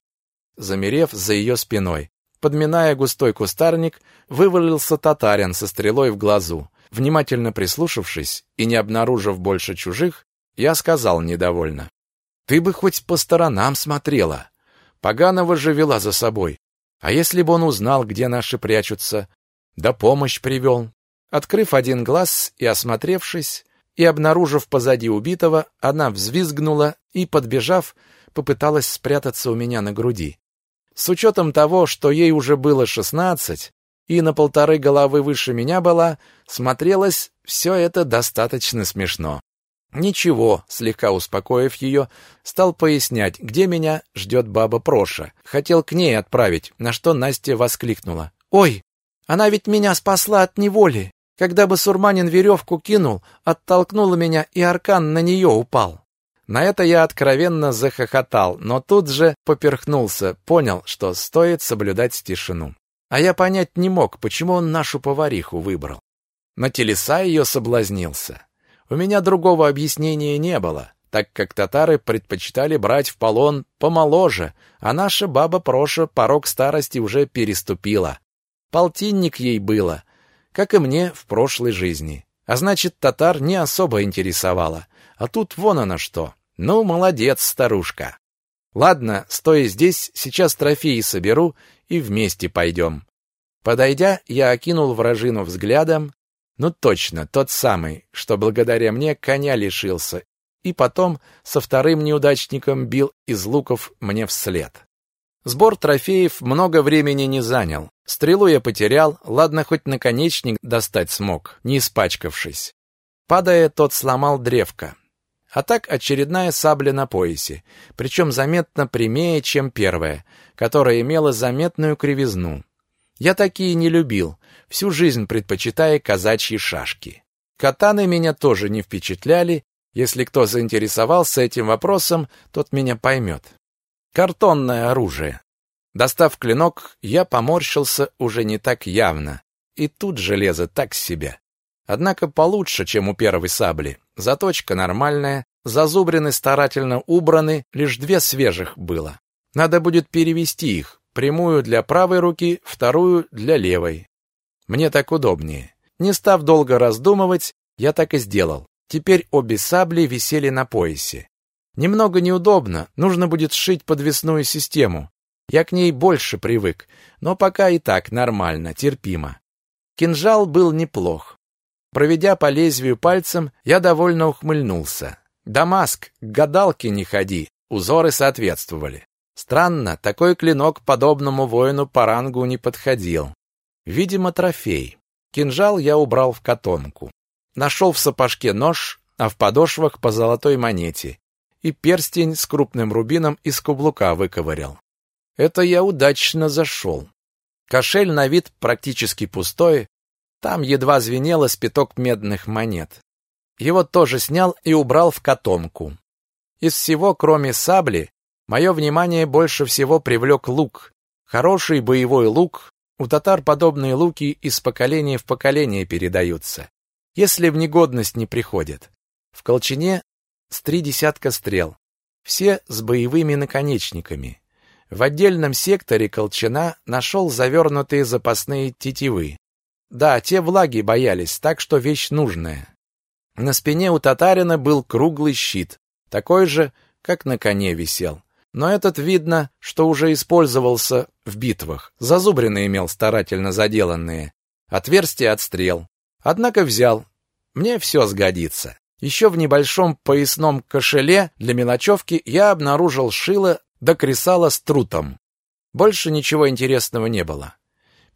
замерев за ее спиной. Подминая густой кустарник, вывалился татарин со стрелой в глазу. Внимательно прислушавшись и не обнаружив больше чужих, я сказал недовольно. «Ты бы хоть по сторонам смотрела. Поганого же вела за собой. А если бы он узнал, где наши прячутся? Да помощь привел». Открыв один глаз и осмотревшись, и обнаружив позади убитого, она взвизгнула и, подбежав, попыталась спрятаться у меня на груди. С учетом того, что ей уже было шестнадцать, и на полторы головы выше меня была, смотрелось все это достаточно смешно. Ничего, слегка успокоив ее, стал пояснять, где меня ждет баба Проша. Хотел к ней отправить, на что Настя воскликнула. «Ой, она ведь меня спасла от неволи. Когда бы Сурманин веревку кинул, оттолкнула меня, и аркан на нее упал». На это я откровенно захохотал, но тут же поперхнулся, понял, что стоит соблюдать тишину. А я понять не мог, почему он нашу повариху выбрал. На телеса ее соблазнился. У меня другого объяснения не было, так как татары предпочитали брать в полон помоложе, а наша баба Проша порог старости уже переступила. Полтинник ей было, как и мне в прошлой жизни. А значит, татар не особо интересовало. А тут вон оно что. Ну, молодец, старушка. Ладно, стоя здесь, сейчас трофеи соберу и вместе пойдем. Подойдя, я окинул вражину взглядом, ну точно, тот самый, что благодаря мне коня лишился, и потом со вторым неудачником бил из луков мне вслед. Сбор трофеев много времени не занял. Стрелу я потерял, ладно, хоть наконечник достать смог, не испачкавшись. Падая, тот сломал древко. А так очередная сабля на поясе, причем заметно прямее, чем первая, которая имела заметную кривизну. Я такие не любил, всю жизнь предпочитая казачьи шашки. Катаны меня тоже не впечатляли, если кто заинтересовался этим вопросом, тот меня поймет. Картонное оружие. Достав клинок, я поморщился уже не так явно, и тут железо так себе. Однако получше, чем у первой сабли. Заточка нормальная, зазубрины старательно убраны, лишь две свежих было. Надо будет перевести их, прямую для правой руки, вторую для левой. Мне так удобнее. Не став долго раздумывать, я так и сделал. Теперь обе сабли висели на поясе. Немного неудобно, нужно будет сшить подвесную систему. Я к ней больше привык, но пока и так нормально, терпимо. Кинжал был неплох. Проведя по лезвию пальцем, я довольно ухмыльнулся. Дамаск, к гадалке не ходи, узоры соответствовали. Странно, такой клинок подобному воину по рангу не подходил. Видимо, трофей. Кинжал я убрал в котомку. Нашел в сапожке нож, а в подошвах по золотой монете. И перстень с крупным рубином из каблука выковырял. Это я удачно зашел. Кошель на вид практически пустой, там едва звенело спиток медных монет. Его тоже снял и убрал в котомку. Из всего, кроме сабли, мое внимание больше всего привлек лук. Хороший боевой лук, у татар подобные луки из поколения в поколение передаются, если в негодность не приходят. В колчине с три десятка стрел, все с боевыми наконечниками. В отдельном секторе колчана нашел завернутые запасные тетивы. Да, те влаги боялись, так что вещь нужная. На спине у татарина был круглый щит, такой же, как на коне висел. Но этот видно, что уже использовался в битвах. Зазубрины имел старательно заделанные. Отверстия от стрел. Однако взял. Мне все сгодится. Еще в небольшом поясном кошеле для мелочевки я обнаружил шило до кресала с трутом. Больше ничего интересного не было.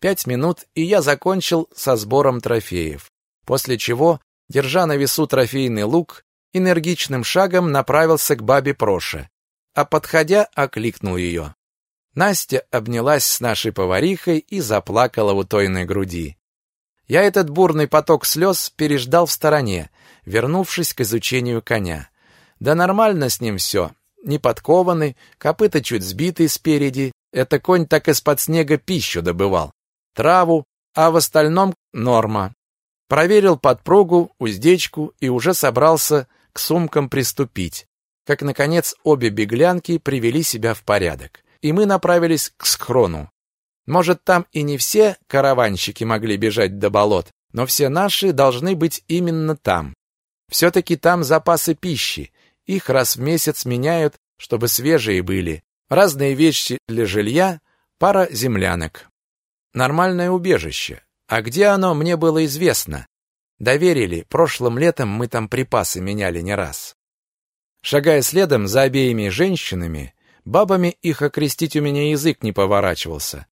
Пять минут, и я закончил со сбором трофеев, после чего, держа на весу трофейный лук, энергичным шагом направился к бабе Проше, а подходя, окликнул ее. Настя обнялась с нашей поварихой и заплакала в утойной груди. Я этот бурный поток слез переждал в стороне, вернувшись к изучению коня. Да нормально с ним все. Не подкованный, копыта чуть сбитые спереди. Это конь так из-под снега пищу добывал. Траву, а в остальном норма. Проверил подпругу, уздечку и уже собрался к сумкам приступить. Как, наконец, обе беглянки привели себя в порядок. И мы направились к схрону. Может, там и не все караванщики могли бежать до болот, но все наши должны быть именно там. Все-таки там запасы пищи. Их раз в месяц меняют, чтобы свежие были. Разные вещи для жилья, пара землянок. Нормальное убежище. А где оно, мне было известно. Доверили, прошлым летом мы там припасы меняли не раз. Шагая следом за обеими женщинами, бабами их окрестить у меня язык не поворачивался.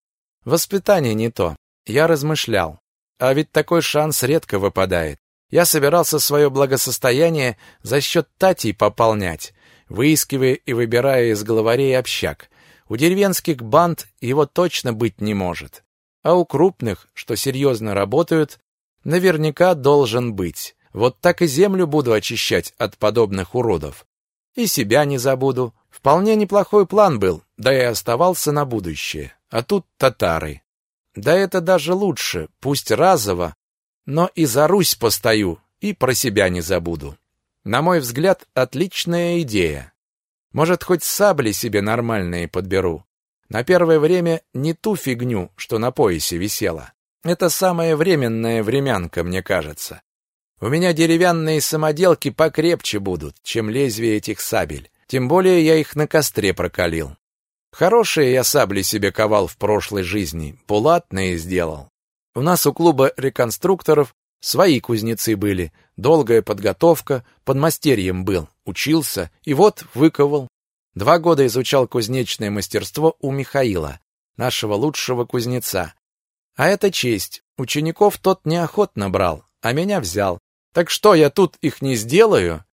Воспитание не то. Я размышлял. А ведь такой шанс редко выпадает. Я собирался свое благосостояние за счет татей пополнять, выискивая и выбирая из главарей общак. У деревенских банд его точно быть не может. А у крупных, что серьезно работают, наверняка должен быть. Вот так и землю буду очищать от подобных уродов. И себя не забуду. Вполне неплохой план был, да и оставался на будущее. А тут татары. Да это даже лучше, пусть разово, но и за Русь постою, и про себя не забуду. На мой взгляд, отличная идея. Может, хоть сабли себе нормальные подберу. На первое время не ту фигню, что на поясе висела. Это самая временная времянка, мне кажется. У меня деревянные самоделки покрепче будут, чем лезвие этих сабель. Тем более я их на костре прокалил. Хорошие я сабли себе ковал в прошлой жизни, пулатные сделал. У нас у клуба реконструкторов свои кузнецы были, долгая подготовка, под мастерьем был, учился и вот выковал. Два года изучал кузнечное мастерство у Михаила, нашего лучшего кузнеца. А это честь. Учеников тот неохотно брал, а меня взял. Так что я тут их не сделаю?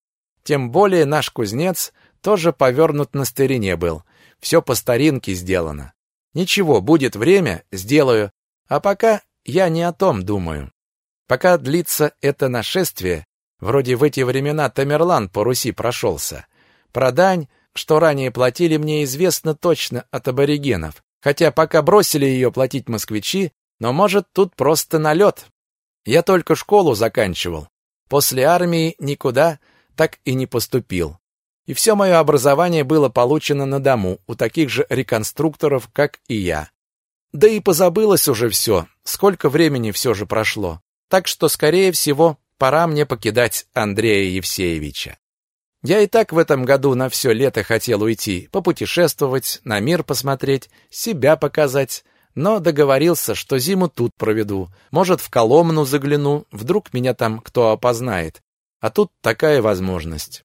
Тем более наш кузнец тоже повернут на старине был. Все по старинке сделано. Ничего, будет время, сделаю. А пока я не о том думаю. Пока длится это нашествие, вроде в эти времена Тамерлан по Руси прошелся. Про дань, что ранее платили, мне известно точно от аборигенов. Хотя пока бросили ее платить москвичи, но, может, тут просто налет. Я только школу заканчивал. После армии никуда так и не поступил. И все мое образование было получено на дому у таких же реконструкторов, как и я. Да и позабылось уже все, сколько времени все же прошло. Так что, скорее всего, пора мне покидать Андрея Евсеевича. Я и так в этом году на все лето хотел уйти, попутешествовать, на мир посмотреть, себя показать, но договорился, что зиму тут проведу. Может, в Коломну загляну, вдруг меня там кто опознает. А тут такая возможность.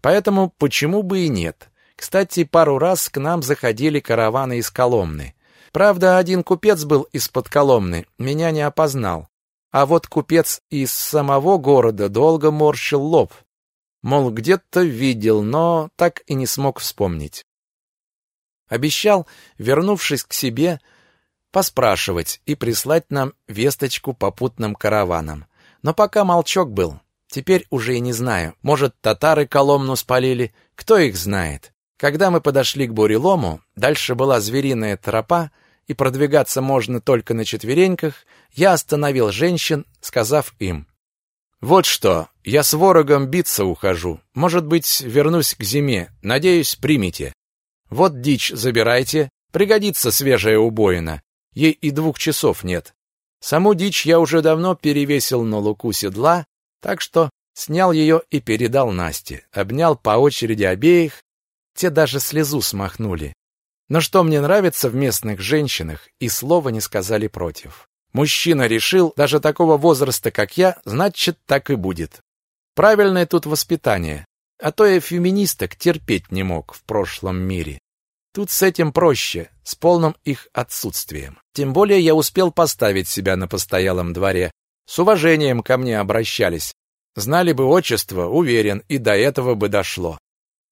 Поэтому почему бы и нет? Кстати, пару раз к нам заходили караваны из Коломны. Правда, один купец был из-под Коломны, меня не опознал. А вот купец из самого города долго морщил лоб. Мол, где-то видел, но так и не смог вспомнить. Обещал, вернувшись к себе, поспрашивать и прислать нам весточку попутным караванам. Но пока молчок был. Теперь уже и не знаю. Может, татары Коломну спалили, кто их знает. Когда мы подошли к бурелому, дальше была звериная тропа, и продвигаться можно только на четвереньках, я остановил женщин, сказав им: "Вот что, я с ворогом биться ухожу. Может быть, вернусь к зиме. Надеюсь, примите. Вот дичь забирайте, пригодится свежая убоина. Ей и двух часов нет. Саму дичь я уже давно перевесил на луку седла, так что снял ее и передал Насте. Обнял по очереди обеих, те даже слезу смахнули. Но что мне нравится в местных женщинах, и слова не сказали против. Мужчина решил, даже такого возраста, как я, значит, так и будет. Правильное тут воспитание. А то я феминисток терпеть не мог в прошлом мире. Тут с этим проще, с полным их отсутствием. Тем более я успел поставить себя на постоялом дворе. С уважением ко мне обращались. Знали бы отчество, уверен, и до этого бы дошло.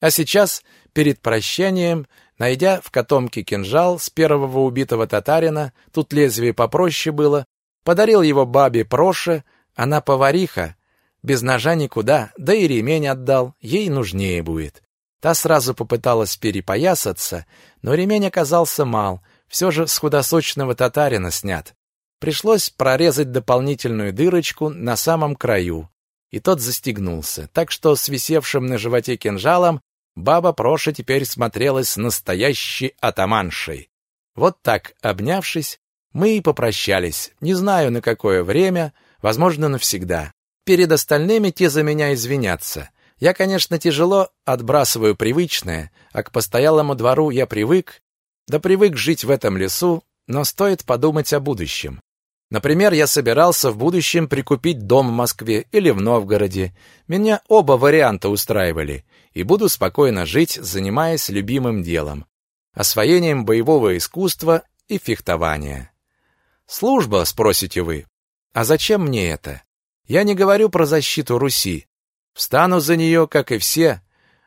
А сейчас, перед прощанием, найдя в котомке кинжал с первого убитого татарина, тут лезвие попроще было, подарил его бабе Проше, она повариха, без ножа никуда, да и ремень отдал, ей нужнее будет. Та сразу попыталась перепоясаться, но ремень оказался мал, все же с худосочного татарина снят. Пришлось прорезать дополнительную дырочку на самом краю, и тот застегнулся, так что с висевшим на животе кинжалом баба Проша теперь смотрелась настоящей атаманшей. Вот так, обнявшись, мы и попрощались, не знаю на какое время, возможно, навсегда. Перед остальными те за меня извинятся. Я, конечно, тяжело отбрасываю привычное, а к постоялому двору я привык, да привык жить в этом лесу, но стоит подумать о будущем. Например, я собирался в будущем прикупить дом в Москве или в Новгороде. Меня оба варианта устраивали, и буду спокойно жить, занимаясь любимым делом освоением боевого искусства и фехтования. Служба, спросите вы. А зачем мне это? Я не говорю про защиту Руси. Встану за нее, как и все,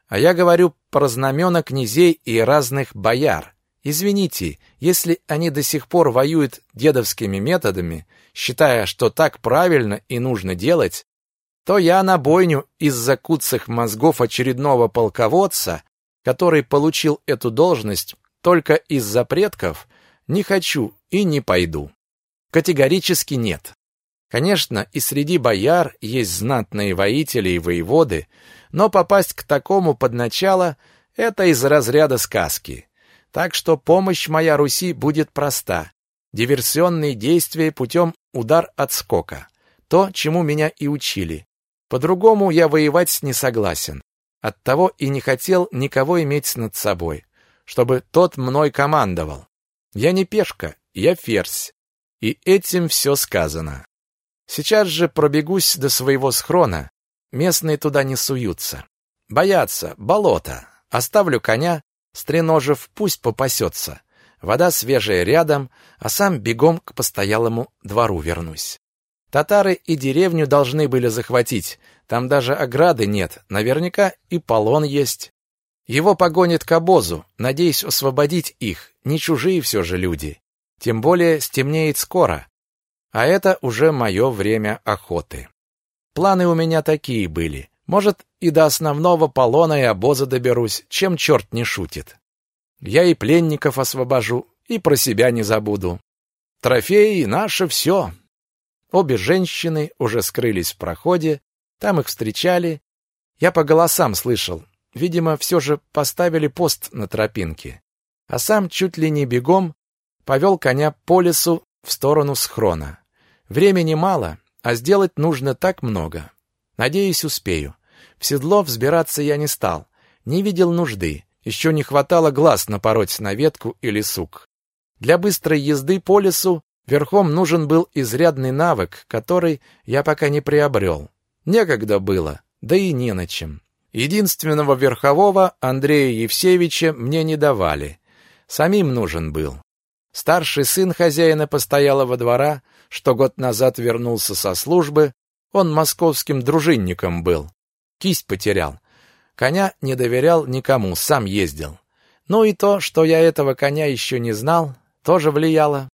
а я говорю про знамена князей и разных бояр. Извините, если они до сих пор воюют дедовскими методами, считая, что так правильно и нужно делать, то я на бойню из-за куцых мозгов очередного полководца, который получил эту должность только из-за предков, не хочу и не пойду. Категорически нет. Конечно, и среди бояр есть знатные воители и воеводы, но попасть к такому под начало – это из разряда сказки. Так что помощь моя Руси будет проста. Диверсионные действия путем удар-отскока. То, чему меня и учили. По-другому я воевать не согласен. Оттого и не хотел никого иметь над собой, чтобы тот мной командовал. Я не пешка, я ферзь. И этим все сказано. Сейчас же пробегусь до своего схрона. Местные туда не суются. Боятся, болото. Оставлю коня, стреножив, пусть попасется. Вода свежая рядом, а сам бегом к постоялому двору вернусь. Татары и деревню должны были захватить. Там даже ограды нет, наверняка и полон есть. Его погонят к обозу, надеясь освободить их, не чужие все же люди. Тем более стемнеет скоро. А это уже мое время охоты. Планы у меня такие были. Может, и до основного полона и обоза доберусь, чем черт не шутит. Я и пленников освобожу, и про себя не забуду. Трофеи — наше все. Обе женщины уже скрылись в проходе, там их встречали. Я по голосам слышал. Видимо, все же поставили пост на тропинке. А сам чуть ли не бегом повел коня по лесу в сторону схрона. Времени мало, а сделать нужно так много. Надеюсь, успею. В седло взбираться я не стал, не видел нужды. Еще не хватало глаз напороть на ветку или сук. Для быстрой езды по лесу верхом нужен был изрядный навык, который я пока не приобрел. Некогда было, да и не на чем. Единственного верхового Андрея Евсеевича мне не давали. Самим нужен был. Старший сын хозяина постоялого двора, что год назад вернулся со службы, он московским дружинником был. Кисть потерял. Коня не доверял никому, сам ездил. Ну и то, что я этого коня еще не знал, тоже влияло.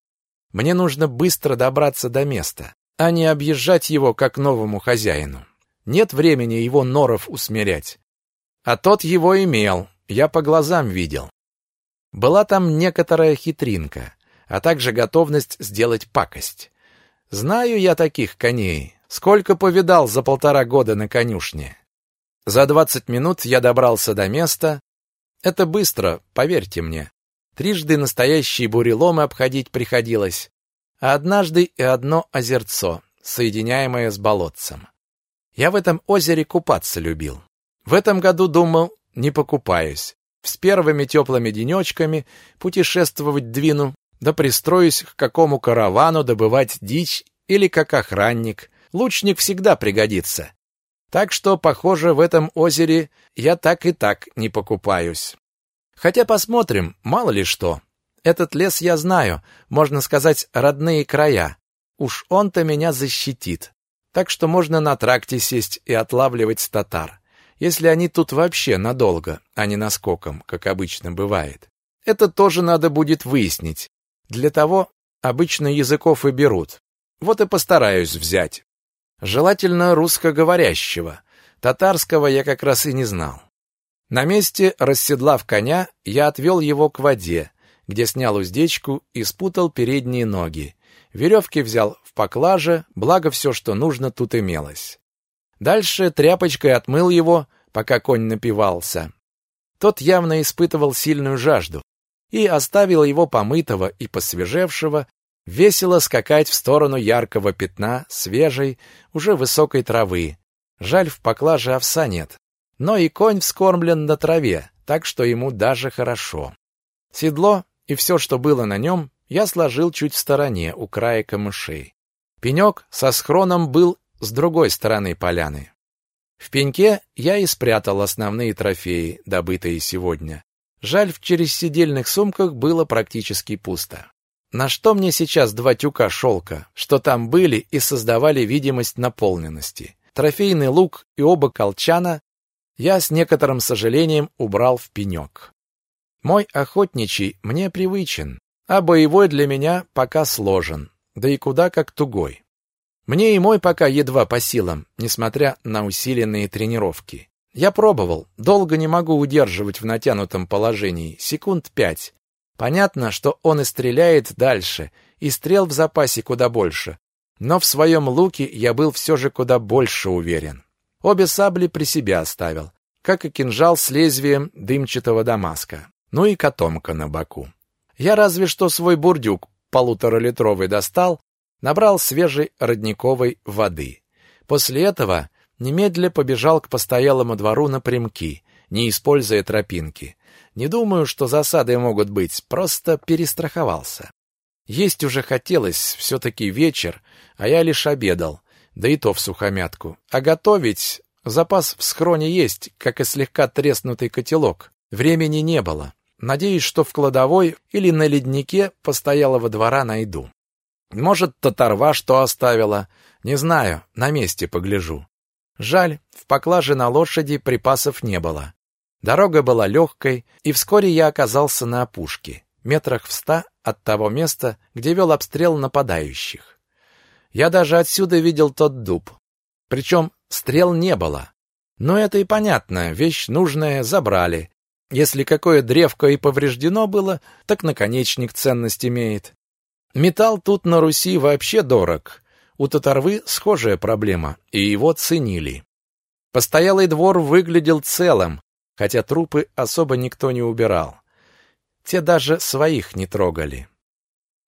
Мне нужно быстро добраться до места, а не объезжать его как новому хозяину. Нет времени его норов усмирять. А тот его имел, я по глазам видел. Была там некоторая хитринка, а также готовность сделать пакость. Знаю я таких коней, сколько повидал за полтора года на конюшне. За двадцать минут я добрался до места. Это быстро, поверьте мне. Трижды настоящие буреломы обходить приходилось, а однажды и одно озерцо, соединяемое с болотцем. Я в этом озере купаться любил. В этом году думал, не покупаюсь. С первыми теплыми денечками путешествовать двину, да пристроюсь к какому каравану добывать дичь или как охранник. Лучник всегда пригодится. Так что, похоже, в этом озере я так и так не покупаюсь. Хотя посмотрим, мало ли что. Этот лес я знаю, можно сказать, родные края. Уж он-то меня защитит. Так что можно на тракте сесть и отлавливать татар. Если они тут вообще надолго, а не наскоком, как обычно бывает. Это тоже надо будет выяснить. Для того обычно языков и берут. Вот и постараюсь взять. Желательно русскоговорящего. Татарского я как раз и не знал. На месте, расседлав коня, я отвел его к воде, где снял уздечку и спутал передние ноги. Веревки взял в поклаже, благо все, что нужно, тут имелось. Дальше тряпочкой отмыл его, пока конь напивался. Тот явно испытывал сильную жажду и оставил его помытого и посвежевшего весело скакать в сторону яркого пятна свежей, уже высокой травы. Жаль, в поклаже овса нет. Но и конь вскормлен на траве, так что ему даже хорошо. Седло и все, что было на нем, я сложил чуть в стороне, у края камышей. Пенек со схроном был с другой стороны поляны. В пеньке я и спрятал основные трофеи, добытые сегодня. Жаль, в чересидельных сумках было практически пусто. На что мне сейчас два тюка шелка, что там были и создавали видимость наполненности? Трофейный лук и оба колчана я с некоторым сожалением убрал в пенек. Мой охотничий мне привычен, а боевой для меня пока сложен, да и куда как тугой. Мне и мой пока едва по силам, несмотря на усиленные тренировки. Я пробовал, долго не могу удерживать в натянутом положении, секунд пять. Понятно, что он и стреляет дальше, и стрел в запасе куда больше. Но в своем луке я был все же куда больше уверен. Обе сабли при себе оставил, как и кинжал с лезвием дымчатого дамаска, ну и котомка на боку. Я разве что свой бурдюк полуторалитровый достал, набрал свежей родниковой воды. После этого немедля побежал к постоялому двору напрямки, не используя тропинки. Не думаю, что засады могут быть, просто перестраховался. Есть уже хотелось, все-таки вечер, а я лишь обедал, да и то в сухомятку. А готовить запас в схроне есть, как и слегка треснутый котелок. Времени не было. Надеюсь, что в кладовой или на леднике постоялого двора найду. Может, татарва что оставила. Не знаю, на месте погляжу. Жаль, в поклаже на лошади припасов не было. Дорога была легкой, и вскоре я оказался на опушке, метрах в ста от того места, где вел обстрел нападающих. Я даже отсюда видел тот дуб. Причем стрел не было. Но это и понятно, вещь нужная забрали. Если какое древко и повреждено было, так наконечник ценность имеет. Металл тут на Руси вообще дорог. У татарвы схожая проблема, и его ценили. Постоялый двор выглядел целым, хотя трупы особо никто не убирал. Те даже своих не трогали.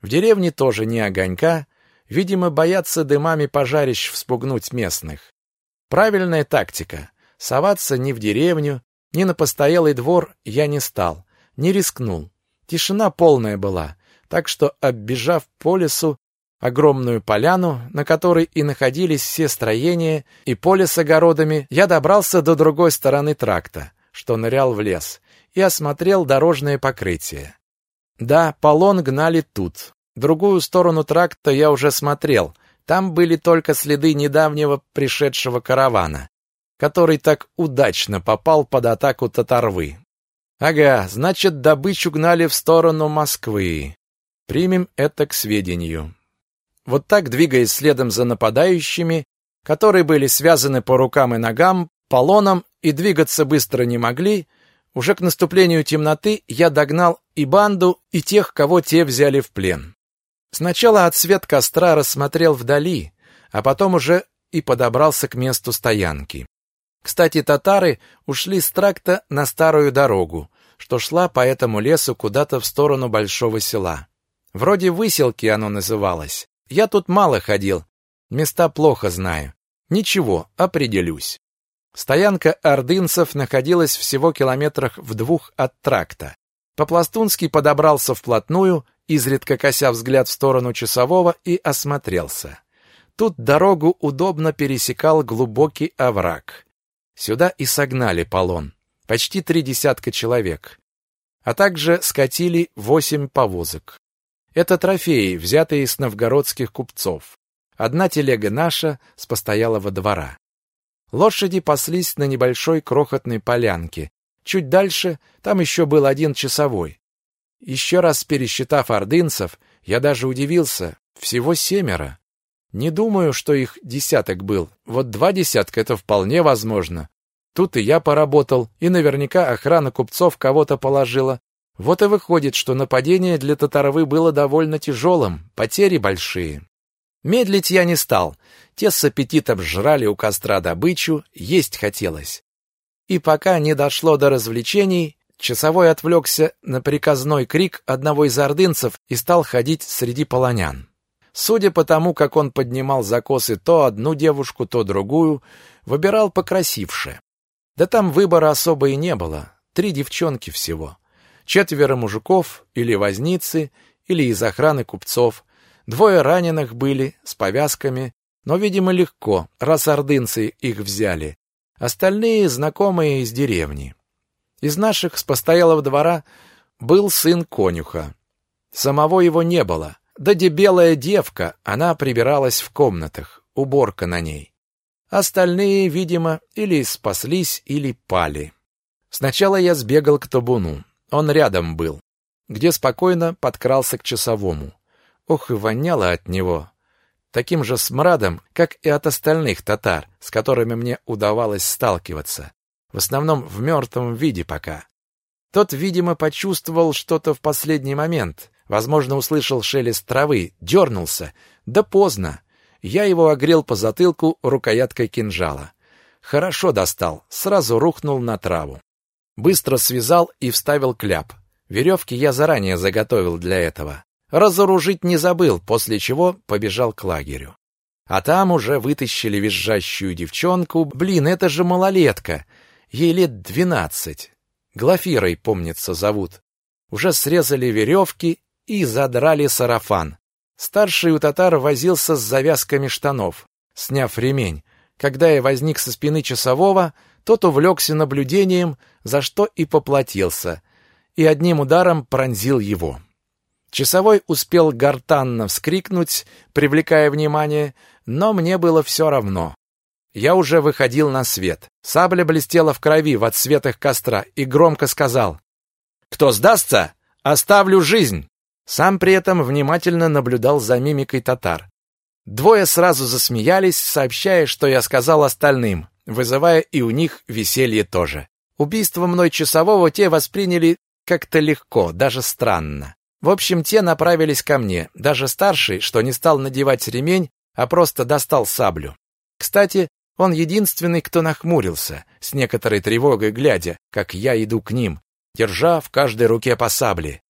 В деревне тоже ни огонька, Видимо, боятся дымами пожарищ вспугнуть местных. Правильная тактика. Соваться ни в деревню, ни на постоялый двор я не стал, не рискнул. Тишина полная была, так что, оббежав по лесу огромную поляну, на которой и находились все строения и поле с огородами, я добрался до другой стороны тракта, что нырял в лес, и осмотрел дорожное покрытие. Да, полон гнали тут, Другую сторону тракта я уже смотрел. Там были только следы недавнего пришедшего каравана, который так удачно попал под атаку татарвы. Ага, значит, добычу гнали в сторону Москвы. Примем это к сведению. Вот так, двигаясь следом за нападающими, которые были связаны по рукам и ногам, полоном и двигаться быстро не могли, уже к наступлению темноты я догнал и банду, и тех, кого те взяли в плен. Сначала от свет костра рассмотрел вдали, а потом уже и подобрался к месту стоянки. Кстати, татары ушли с тракта на старую дорогу, что шла по этому лесу куда-то в сторону большого села. Вроде выселки оно называлось. Я тут мало ходил, места плохо знаю. Ничего, определюсь. Стоянка ордынцев находилась всего километрах в двух от тракта. По-пластунски подобрался вплотную изредка кося взгляд в сторону часового, и осмотрелся. Тут дорогу удобно пересекал глубокий овраг. Сюда и согнали полон. Почти три десятка человек. а также скатили восемь повозок. Это трофеи, взятые с новгородских купцов. Одна телега наша с постоялого двора. Лошади паслись на небольшой крохотной полянке. Чуть дальше там еще был один часовой. Еще раз пересчитав ордынцев, я даже удивился. Всего семеро. Не думаю, что их десяток был. Вот два десятка — это вполне возможно. Тут и я поработал, и наверняка охрана купцов кого-то положила. Вот и выходит, что нападение для Татаровы было довольно тяжелым, потери большие. Медлить я не стал. Те с аппетитом жрали у костра добычу, есть хотелось. И пока не дошло до развлечений, часовой отвлекся на приказной крик одного из ордынцев и стал ходить среди полонян. Судя по тому, как он поднимал закосы то одну девушку, то другую, выбирал покрасивше. Да там выбора особо и не было. Три девчонки всего. Четверо мужиков или возницы, или из охраны купцов. Двое раненых были, с повязками, но, видимо, легко, раз ордынцы их взяли. Остальные знакомые из деревни. Из наших с постоялого двора был сын конюха. Самого его не было. Да дебелая девка, она прибиралась в комнатах, уборка на ней. Остальные, видимо, или спаслись, или пали. Сначала я сбегал к табуну. Он рядом был, где спокойно подкрался к часовому. Ох, и воняло от него. Таким же смрадом, как и от остальных татар, с которыми мне удавалось сталкиваться. В основном в мертвом виде пока. Тот, видимо, почувствовал что-то в последний момент. Возможно, услышал шелест травы, дернулся. Да поздно. Я его огрел по затылку рукояткой кинжала. Хорошо достал, сразу рухнул на траву. Быстро связал и вставил кляп. Веревки я заранее заготовил для этого. Разоружить не забыл, после чего побежал к лагерю. А там уже вытащили визжащую девчонку. Блин, это же малолетка. Ей лет двенадцать. Глафирой, помнится, зовут. Уже срезали веревки и задрали сарафан. Старший у татар возился с завязками штанов, сняв ремень. Когда я возник со спины часового, тот увлекся наблюдением, за что и поплатился, и одним ударом пронзил его. Часовой успел гортанно вскрикнуть, привлекая внимание, но мне было все равно. Я уже выходил на свет. Сабля блестела в крови в отсветах костра и громко сказал «Кто сдастся, оставлю жизнь!» Сам при этом внимательно наблюдал за мимикой татар. Двое сразу засмеялись, сообщая, что я сказал остальным, вызывая и у них веселье тоже. Убийство мной часового те восприняли как-то легко, даже странно. В общем, те направились ко мне, даже старший, что не стал надевать ремень, а просто достал саблю. Кстати, он единственный, кто нахмурился, с некоторой тревогой глядя, как я иду к ним, держа в каждой руке по сабле.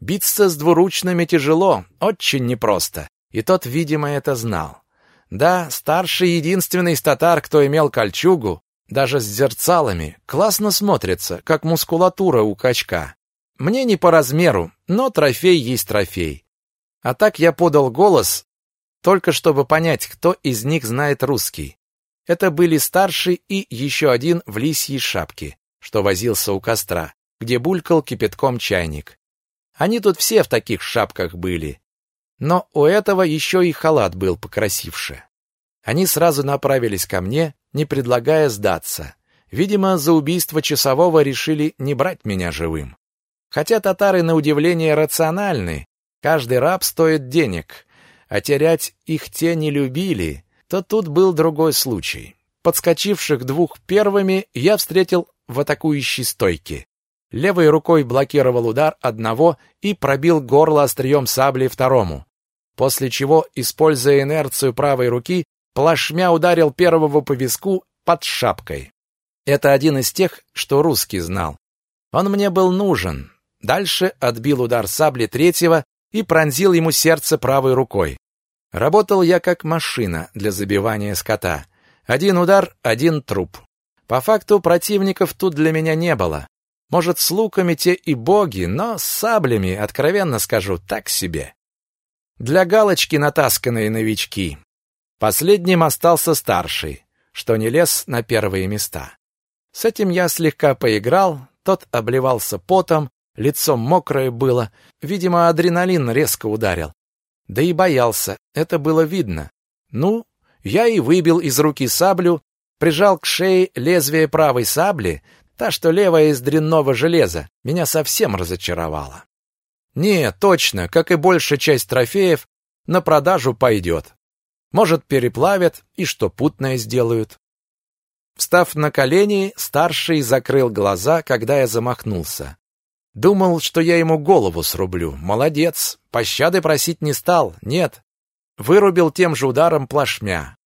Биться с двуручными тяжело, очень непросто, и тот, видимо, это знал. Да, старший единственный из татар, кто имел кольчугу, даже с зерцалами, классно смотрится, как мускулатура у качка. Мне не по размеру, но трофей есть трофей. А так я подал голос, только чтобы понять, кто из них знает русский. Это были старший и еще один в лисьей шапке, что возился у костра, где булькал кипятком чайник. Они тут все в таких шапках были. Но у этого еще и халат был покрасивше. Они сразу направились ко мне, не предлагая сдаться. Видимо, за убийство часового решили не брать меня живым. Хотя татары, на удивление, рациональны. Каждый раб стоит денег, а терять их те не любили, то тут был другой случай. Подскочивших двух первыми я встретил в атакующей стойке. Левой рукой блокировал удар одного и пробил горло острием сабли второму. После чего, используя инерцию правой руки, плашмя ударил первого по виску под шапкой. Это один из тех, что русский знал. Он мне был нужен. Дальше отбил удар сабли третьего и пронзил ему сердце правой рукой. Работал я как машина для забивания скота. Один удар, один труп. По факту противников тут для меня не было. Может, с луками те и боги, но с саблями, откровенно скажу, так себе. Для галочки натасканные новички. Последним остался старший, что не лез на первые места. С этим я слегка поиграл, тот обливался потом, Лицо мокрое было, видимо, адреналин резко ударил. Да и боялся, это было видно. Ну, я и выбил из руки саблю, прижал к шее лезвие правой сабли, та, что левая из дрянного железа, меня совсем разочаровала. Не, точно, как и большая часть трофеев, на продажу пойдет. Может, переплавят и что путное сделают. Встав на колени, старший закрыл глаза, когда я замахнулся. Думал, что я ему голову срублю. Молодец. Пощады просить не стал. Нет. Вырубил тем же ударом плашмя.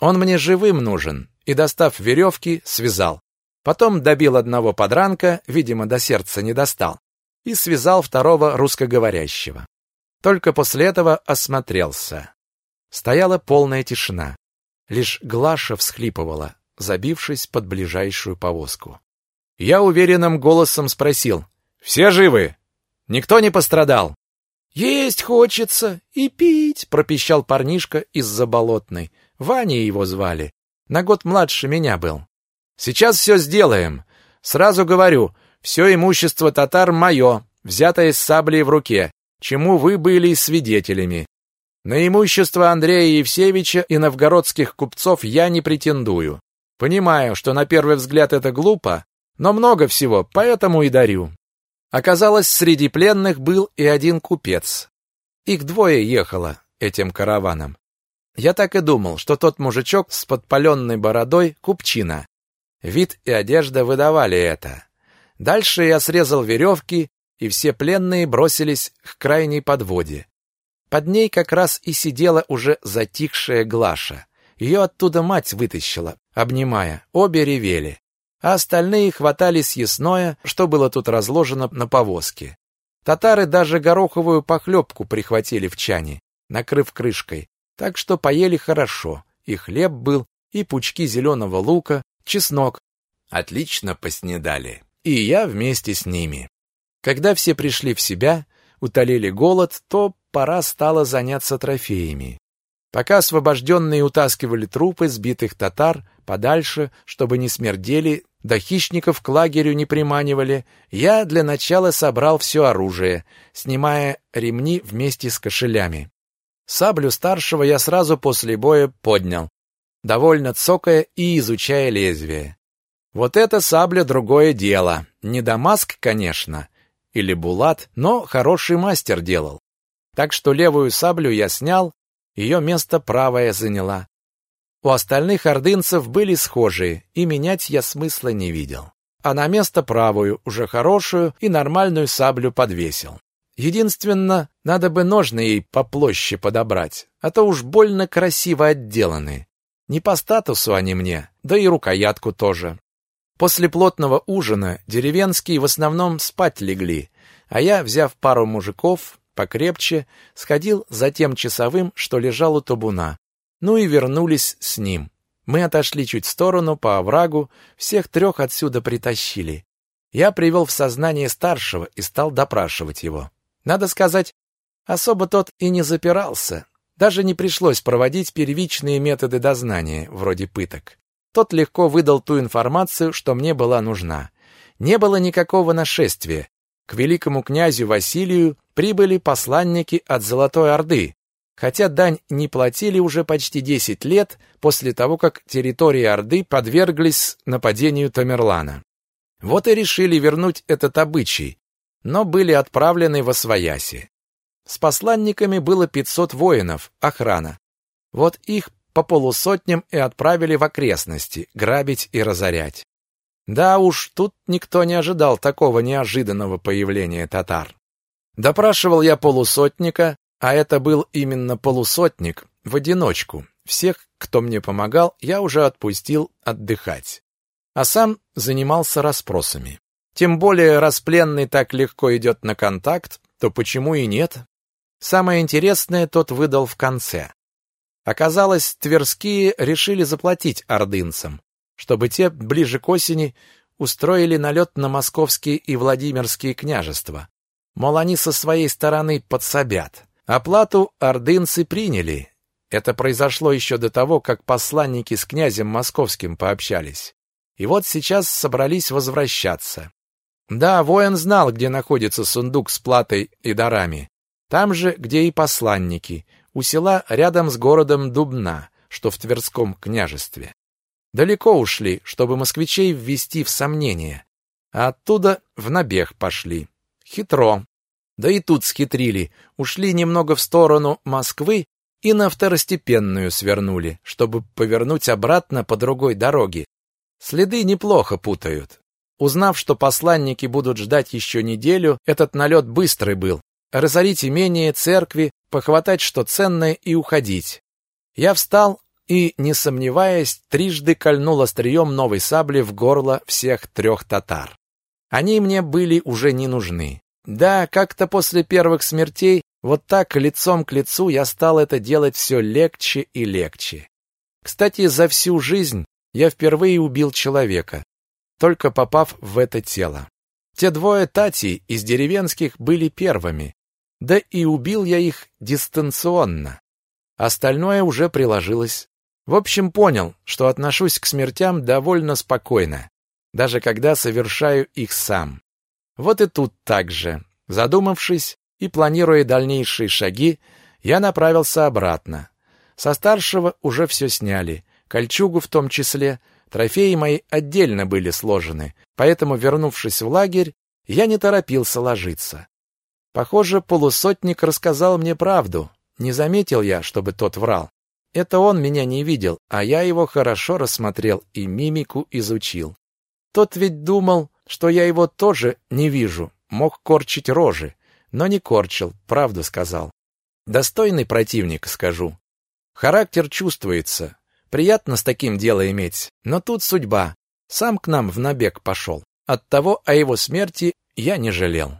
Он мне живым нужен. И, достав веревки, связал. Потом добил одного подранка, видимо, до сердца не достал, и связал второго русскоговорящего. Только после этого осмотрелся. Стояла полная тишина. Лишь Глаша всхлипывала, забившись под ближайшую повозку. Я уверенным голосом спросил: "Все живы? Никто не пострадал?" "Есть хочется и пить", пропищал парнишка из Заболотной. Ваня его звали. На год младше меня был. "Сейчас все сделаем. Сразу говорю, все имущество татар мое, взятое с саблей в руке, чему вы были свидетелями. На имущество Андрея Евсеевича и новгородских купцов я не претендую. Понимаю, что на первый взгляд это глупо, но много всего, поэтому и дарю. Оказалось, среди пленных был и один купец. Их двое ехало этим караваном. Я так и думал, что тот мужичок с подпаленной бородой купчина. Вид и одежда выдавали это. Дальше я срезал веревки, и все пленные бросились к крайней подводе. Под ней как раз и сидела уже затихшая Глаша. Ее оттуда мать вытащила, обнимая. Обе ревели. А остальные хватали съестное, что было тут разложено на повозке. Татары даже гороховую похлебку прихватили в чане, накрыв крышкой. Так что поели хорошо. И хлеб был, и пучки зеленого лука, чеснок. Отлично поснедали. И я вместе с ними. Когда все пришли в себя, утолили голод, то пора стало заняться трофеями. Пока освобожденные утаскивали трупы сбитых татар подальше, чтобы не смердели, да хищников к лагерю не приманивали, я для начала собрал все оружие, снимая ремни вместе с кошелями. Саблю старшего я сразу после боя поднял, довольно цокая и изучая лезвие. Вот это сабля другое дело. Не Дамаск, конечно, или Булат, но хороший мастер делал. Так что левую саблю я снял, ее место правая заняла. У остальных ордынцев были схожие, и менять я смысла не видел. А на место правую, уже хорошую и нормальную саблю подвесил. Единственно, надо бы ножны ей поплоще подобрать, а то уж больно красиво отделаны. Не по статусу они мне, да и рукоятку тоже. После плотного ужина деревенские в основном спать легли, а я, взяв пару мужиков, покрепче, сходил за тем часовым, что лежал у табуна. Ну и вернулись с ним. Мы отошли чуть в сторону, по оврагу, всех трех отсюда притащили. Я привел в сознание старшего и стал допрашивать его. Надо сказать, особо тот и не запирался. Даже не пришлось проводить первичные методы дознания, вроде пыток. Тот легко выдал ту информацию, что мне была нужна. Не было никакого нашествия. К великому князю Василию прибыли посланники от Золотой Орды, хотя дань не платили уже почти 10 лет после того, как территории Орды подверглись нападению Тамерлана. Вот и решили вернуть этот обычай, но были отправлены во Освояси. С посланниками было 500 воинов, охрана. Вот их по полусотням и отправили в окрестности, грабить и разорять. Да уж, тут никто не ожидал такого неожиданного появления татар. Допрашивал я полусотника, а это был именно полусотник, в одиночку. Всех, кто мне помогал, я уже отпустил отдыхать. А сам занимался расспросами. Тем более, раз пленный так легко идет на контакт, то почему и нет? Самое интересное тот выдал в конце. Оказалось, тверские решили заплатить ордынцам чтобы те ближе к осени устроили налет на московские и Владимирские княжества. Мол, они со своей стороны подсобят. Оплату ордынцы приняли. Это произошло еще до того, как посланники с князем московским пообщались. И вот сейчас собрались возвращаться. Да, воин знал, где находится сундук с платой и дарами. Там же, где и посланники, у села рядом с городом Дубна, что в Тверском княжестве. Далеко ушли, чтобы москвичей ввести в сомнение, а оттуда в набег пошли. Хитро. Да и тут схитрили, ушли немного в сторону Москвы и на второстепенную свернули, чтобы повернуть обратно по другой дороге. Следы неплохо путают. Узнав, что посланники будут ждать еще неделю, этот налет быстрый был. Разорить имение, церкви, похватать что ценное и уходить. Я встал и, не сомневаясь, трижды кольнул острием новой сабли в горло всех трех татар. Они мне были уже не нужны. Да, как-то после первых смертей, вот так лицом к лицу я стал это делать все легче и легче. Кстати, за всю жизнь я впервые убил человека, только попав в это тело. Те двое Тати из деревенских были первыми, да и убил я их дистанционно. Остальное уже приложилось. В общем, понял, что отношусь к смертям довольно спокойно, даже когда совершаю их сам. Вот и тут так же. Задумавшись и планируя дальнейшие шаги, я направился обратно. Со старшего уже все сняли, кольчугу в том числе, Трофеи мои отдельно были сложены, поэтому, вернувшись в лагерь, я не торопился ложиться. Похоже, полусотник рассказал мне правду. Не заметил я, чтобы тот врал. Это он меня не видел, а я его хорошо рассмотрел и мимику изучил. Тот ведь думал, что я его тоже не вижу, мог корчить рожи, но не корчил, правду сказал. Достойный противник, скажу. Характер чувствуется, Приятно с таким дело иметь, но тут судьба. Сам к нам в набег пошел. Оттого о его смерти я не жалел.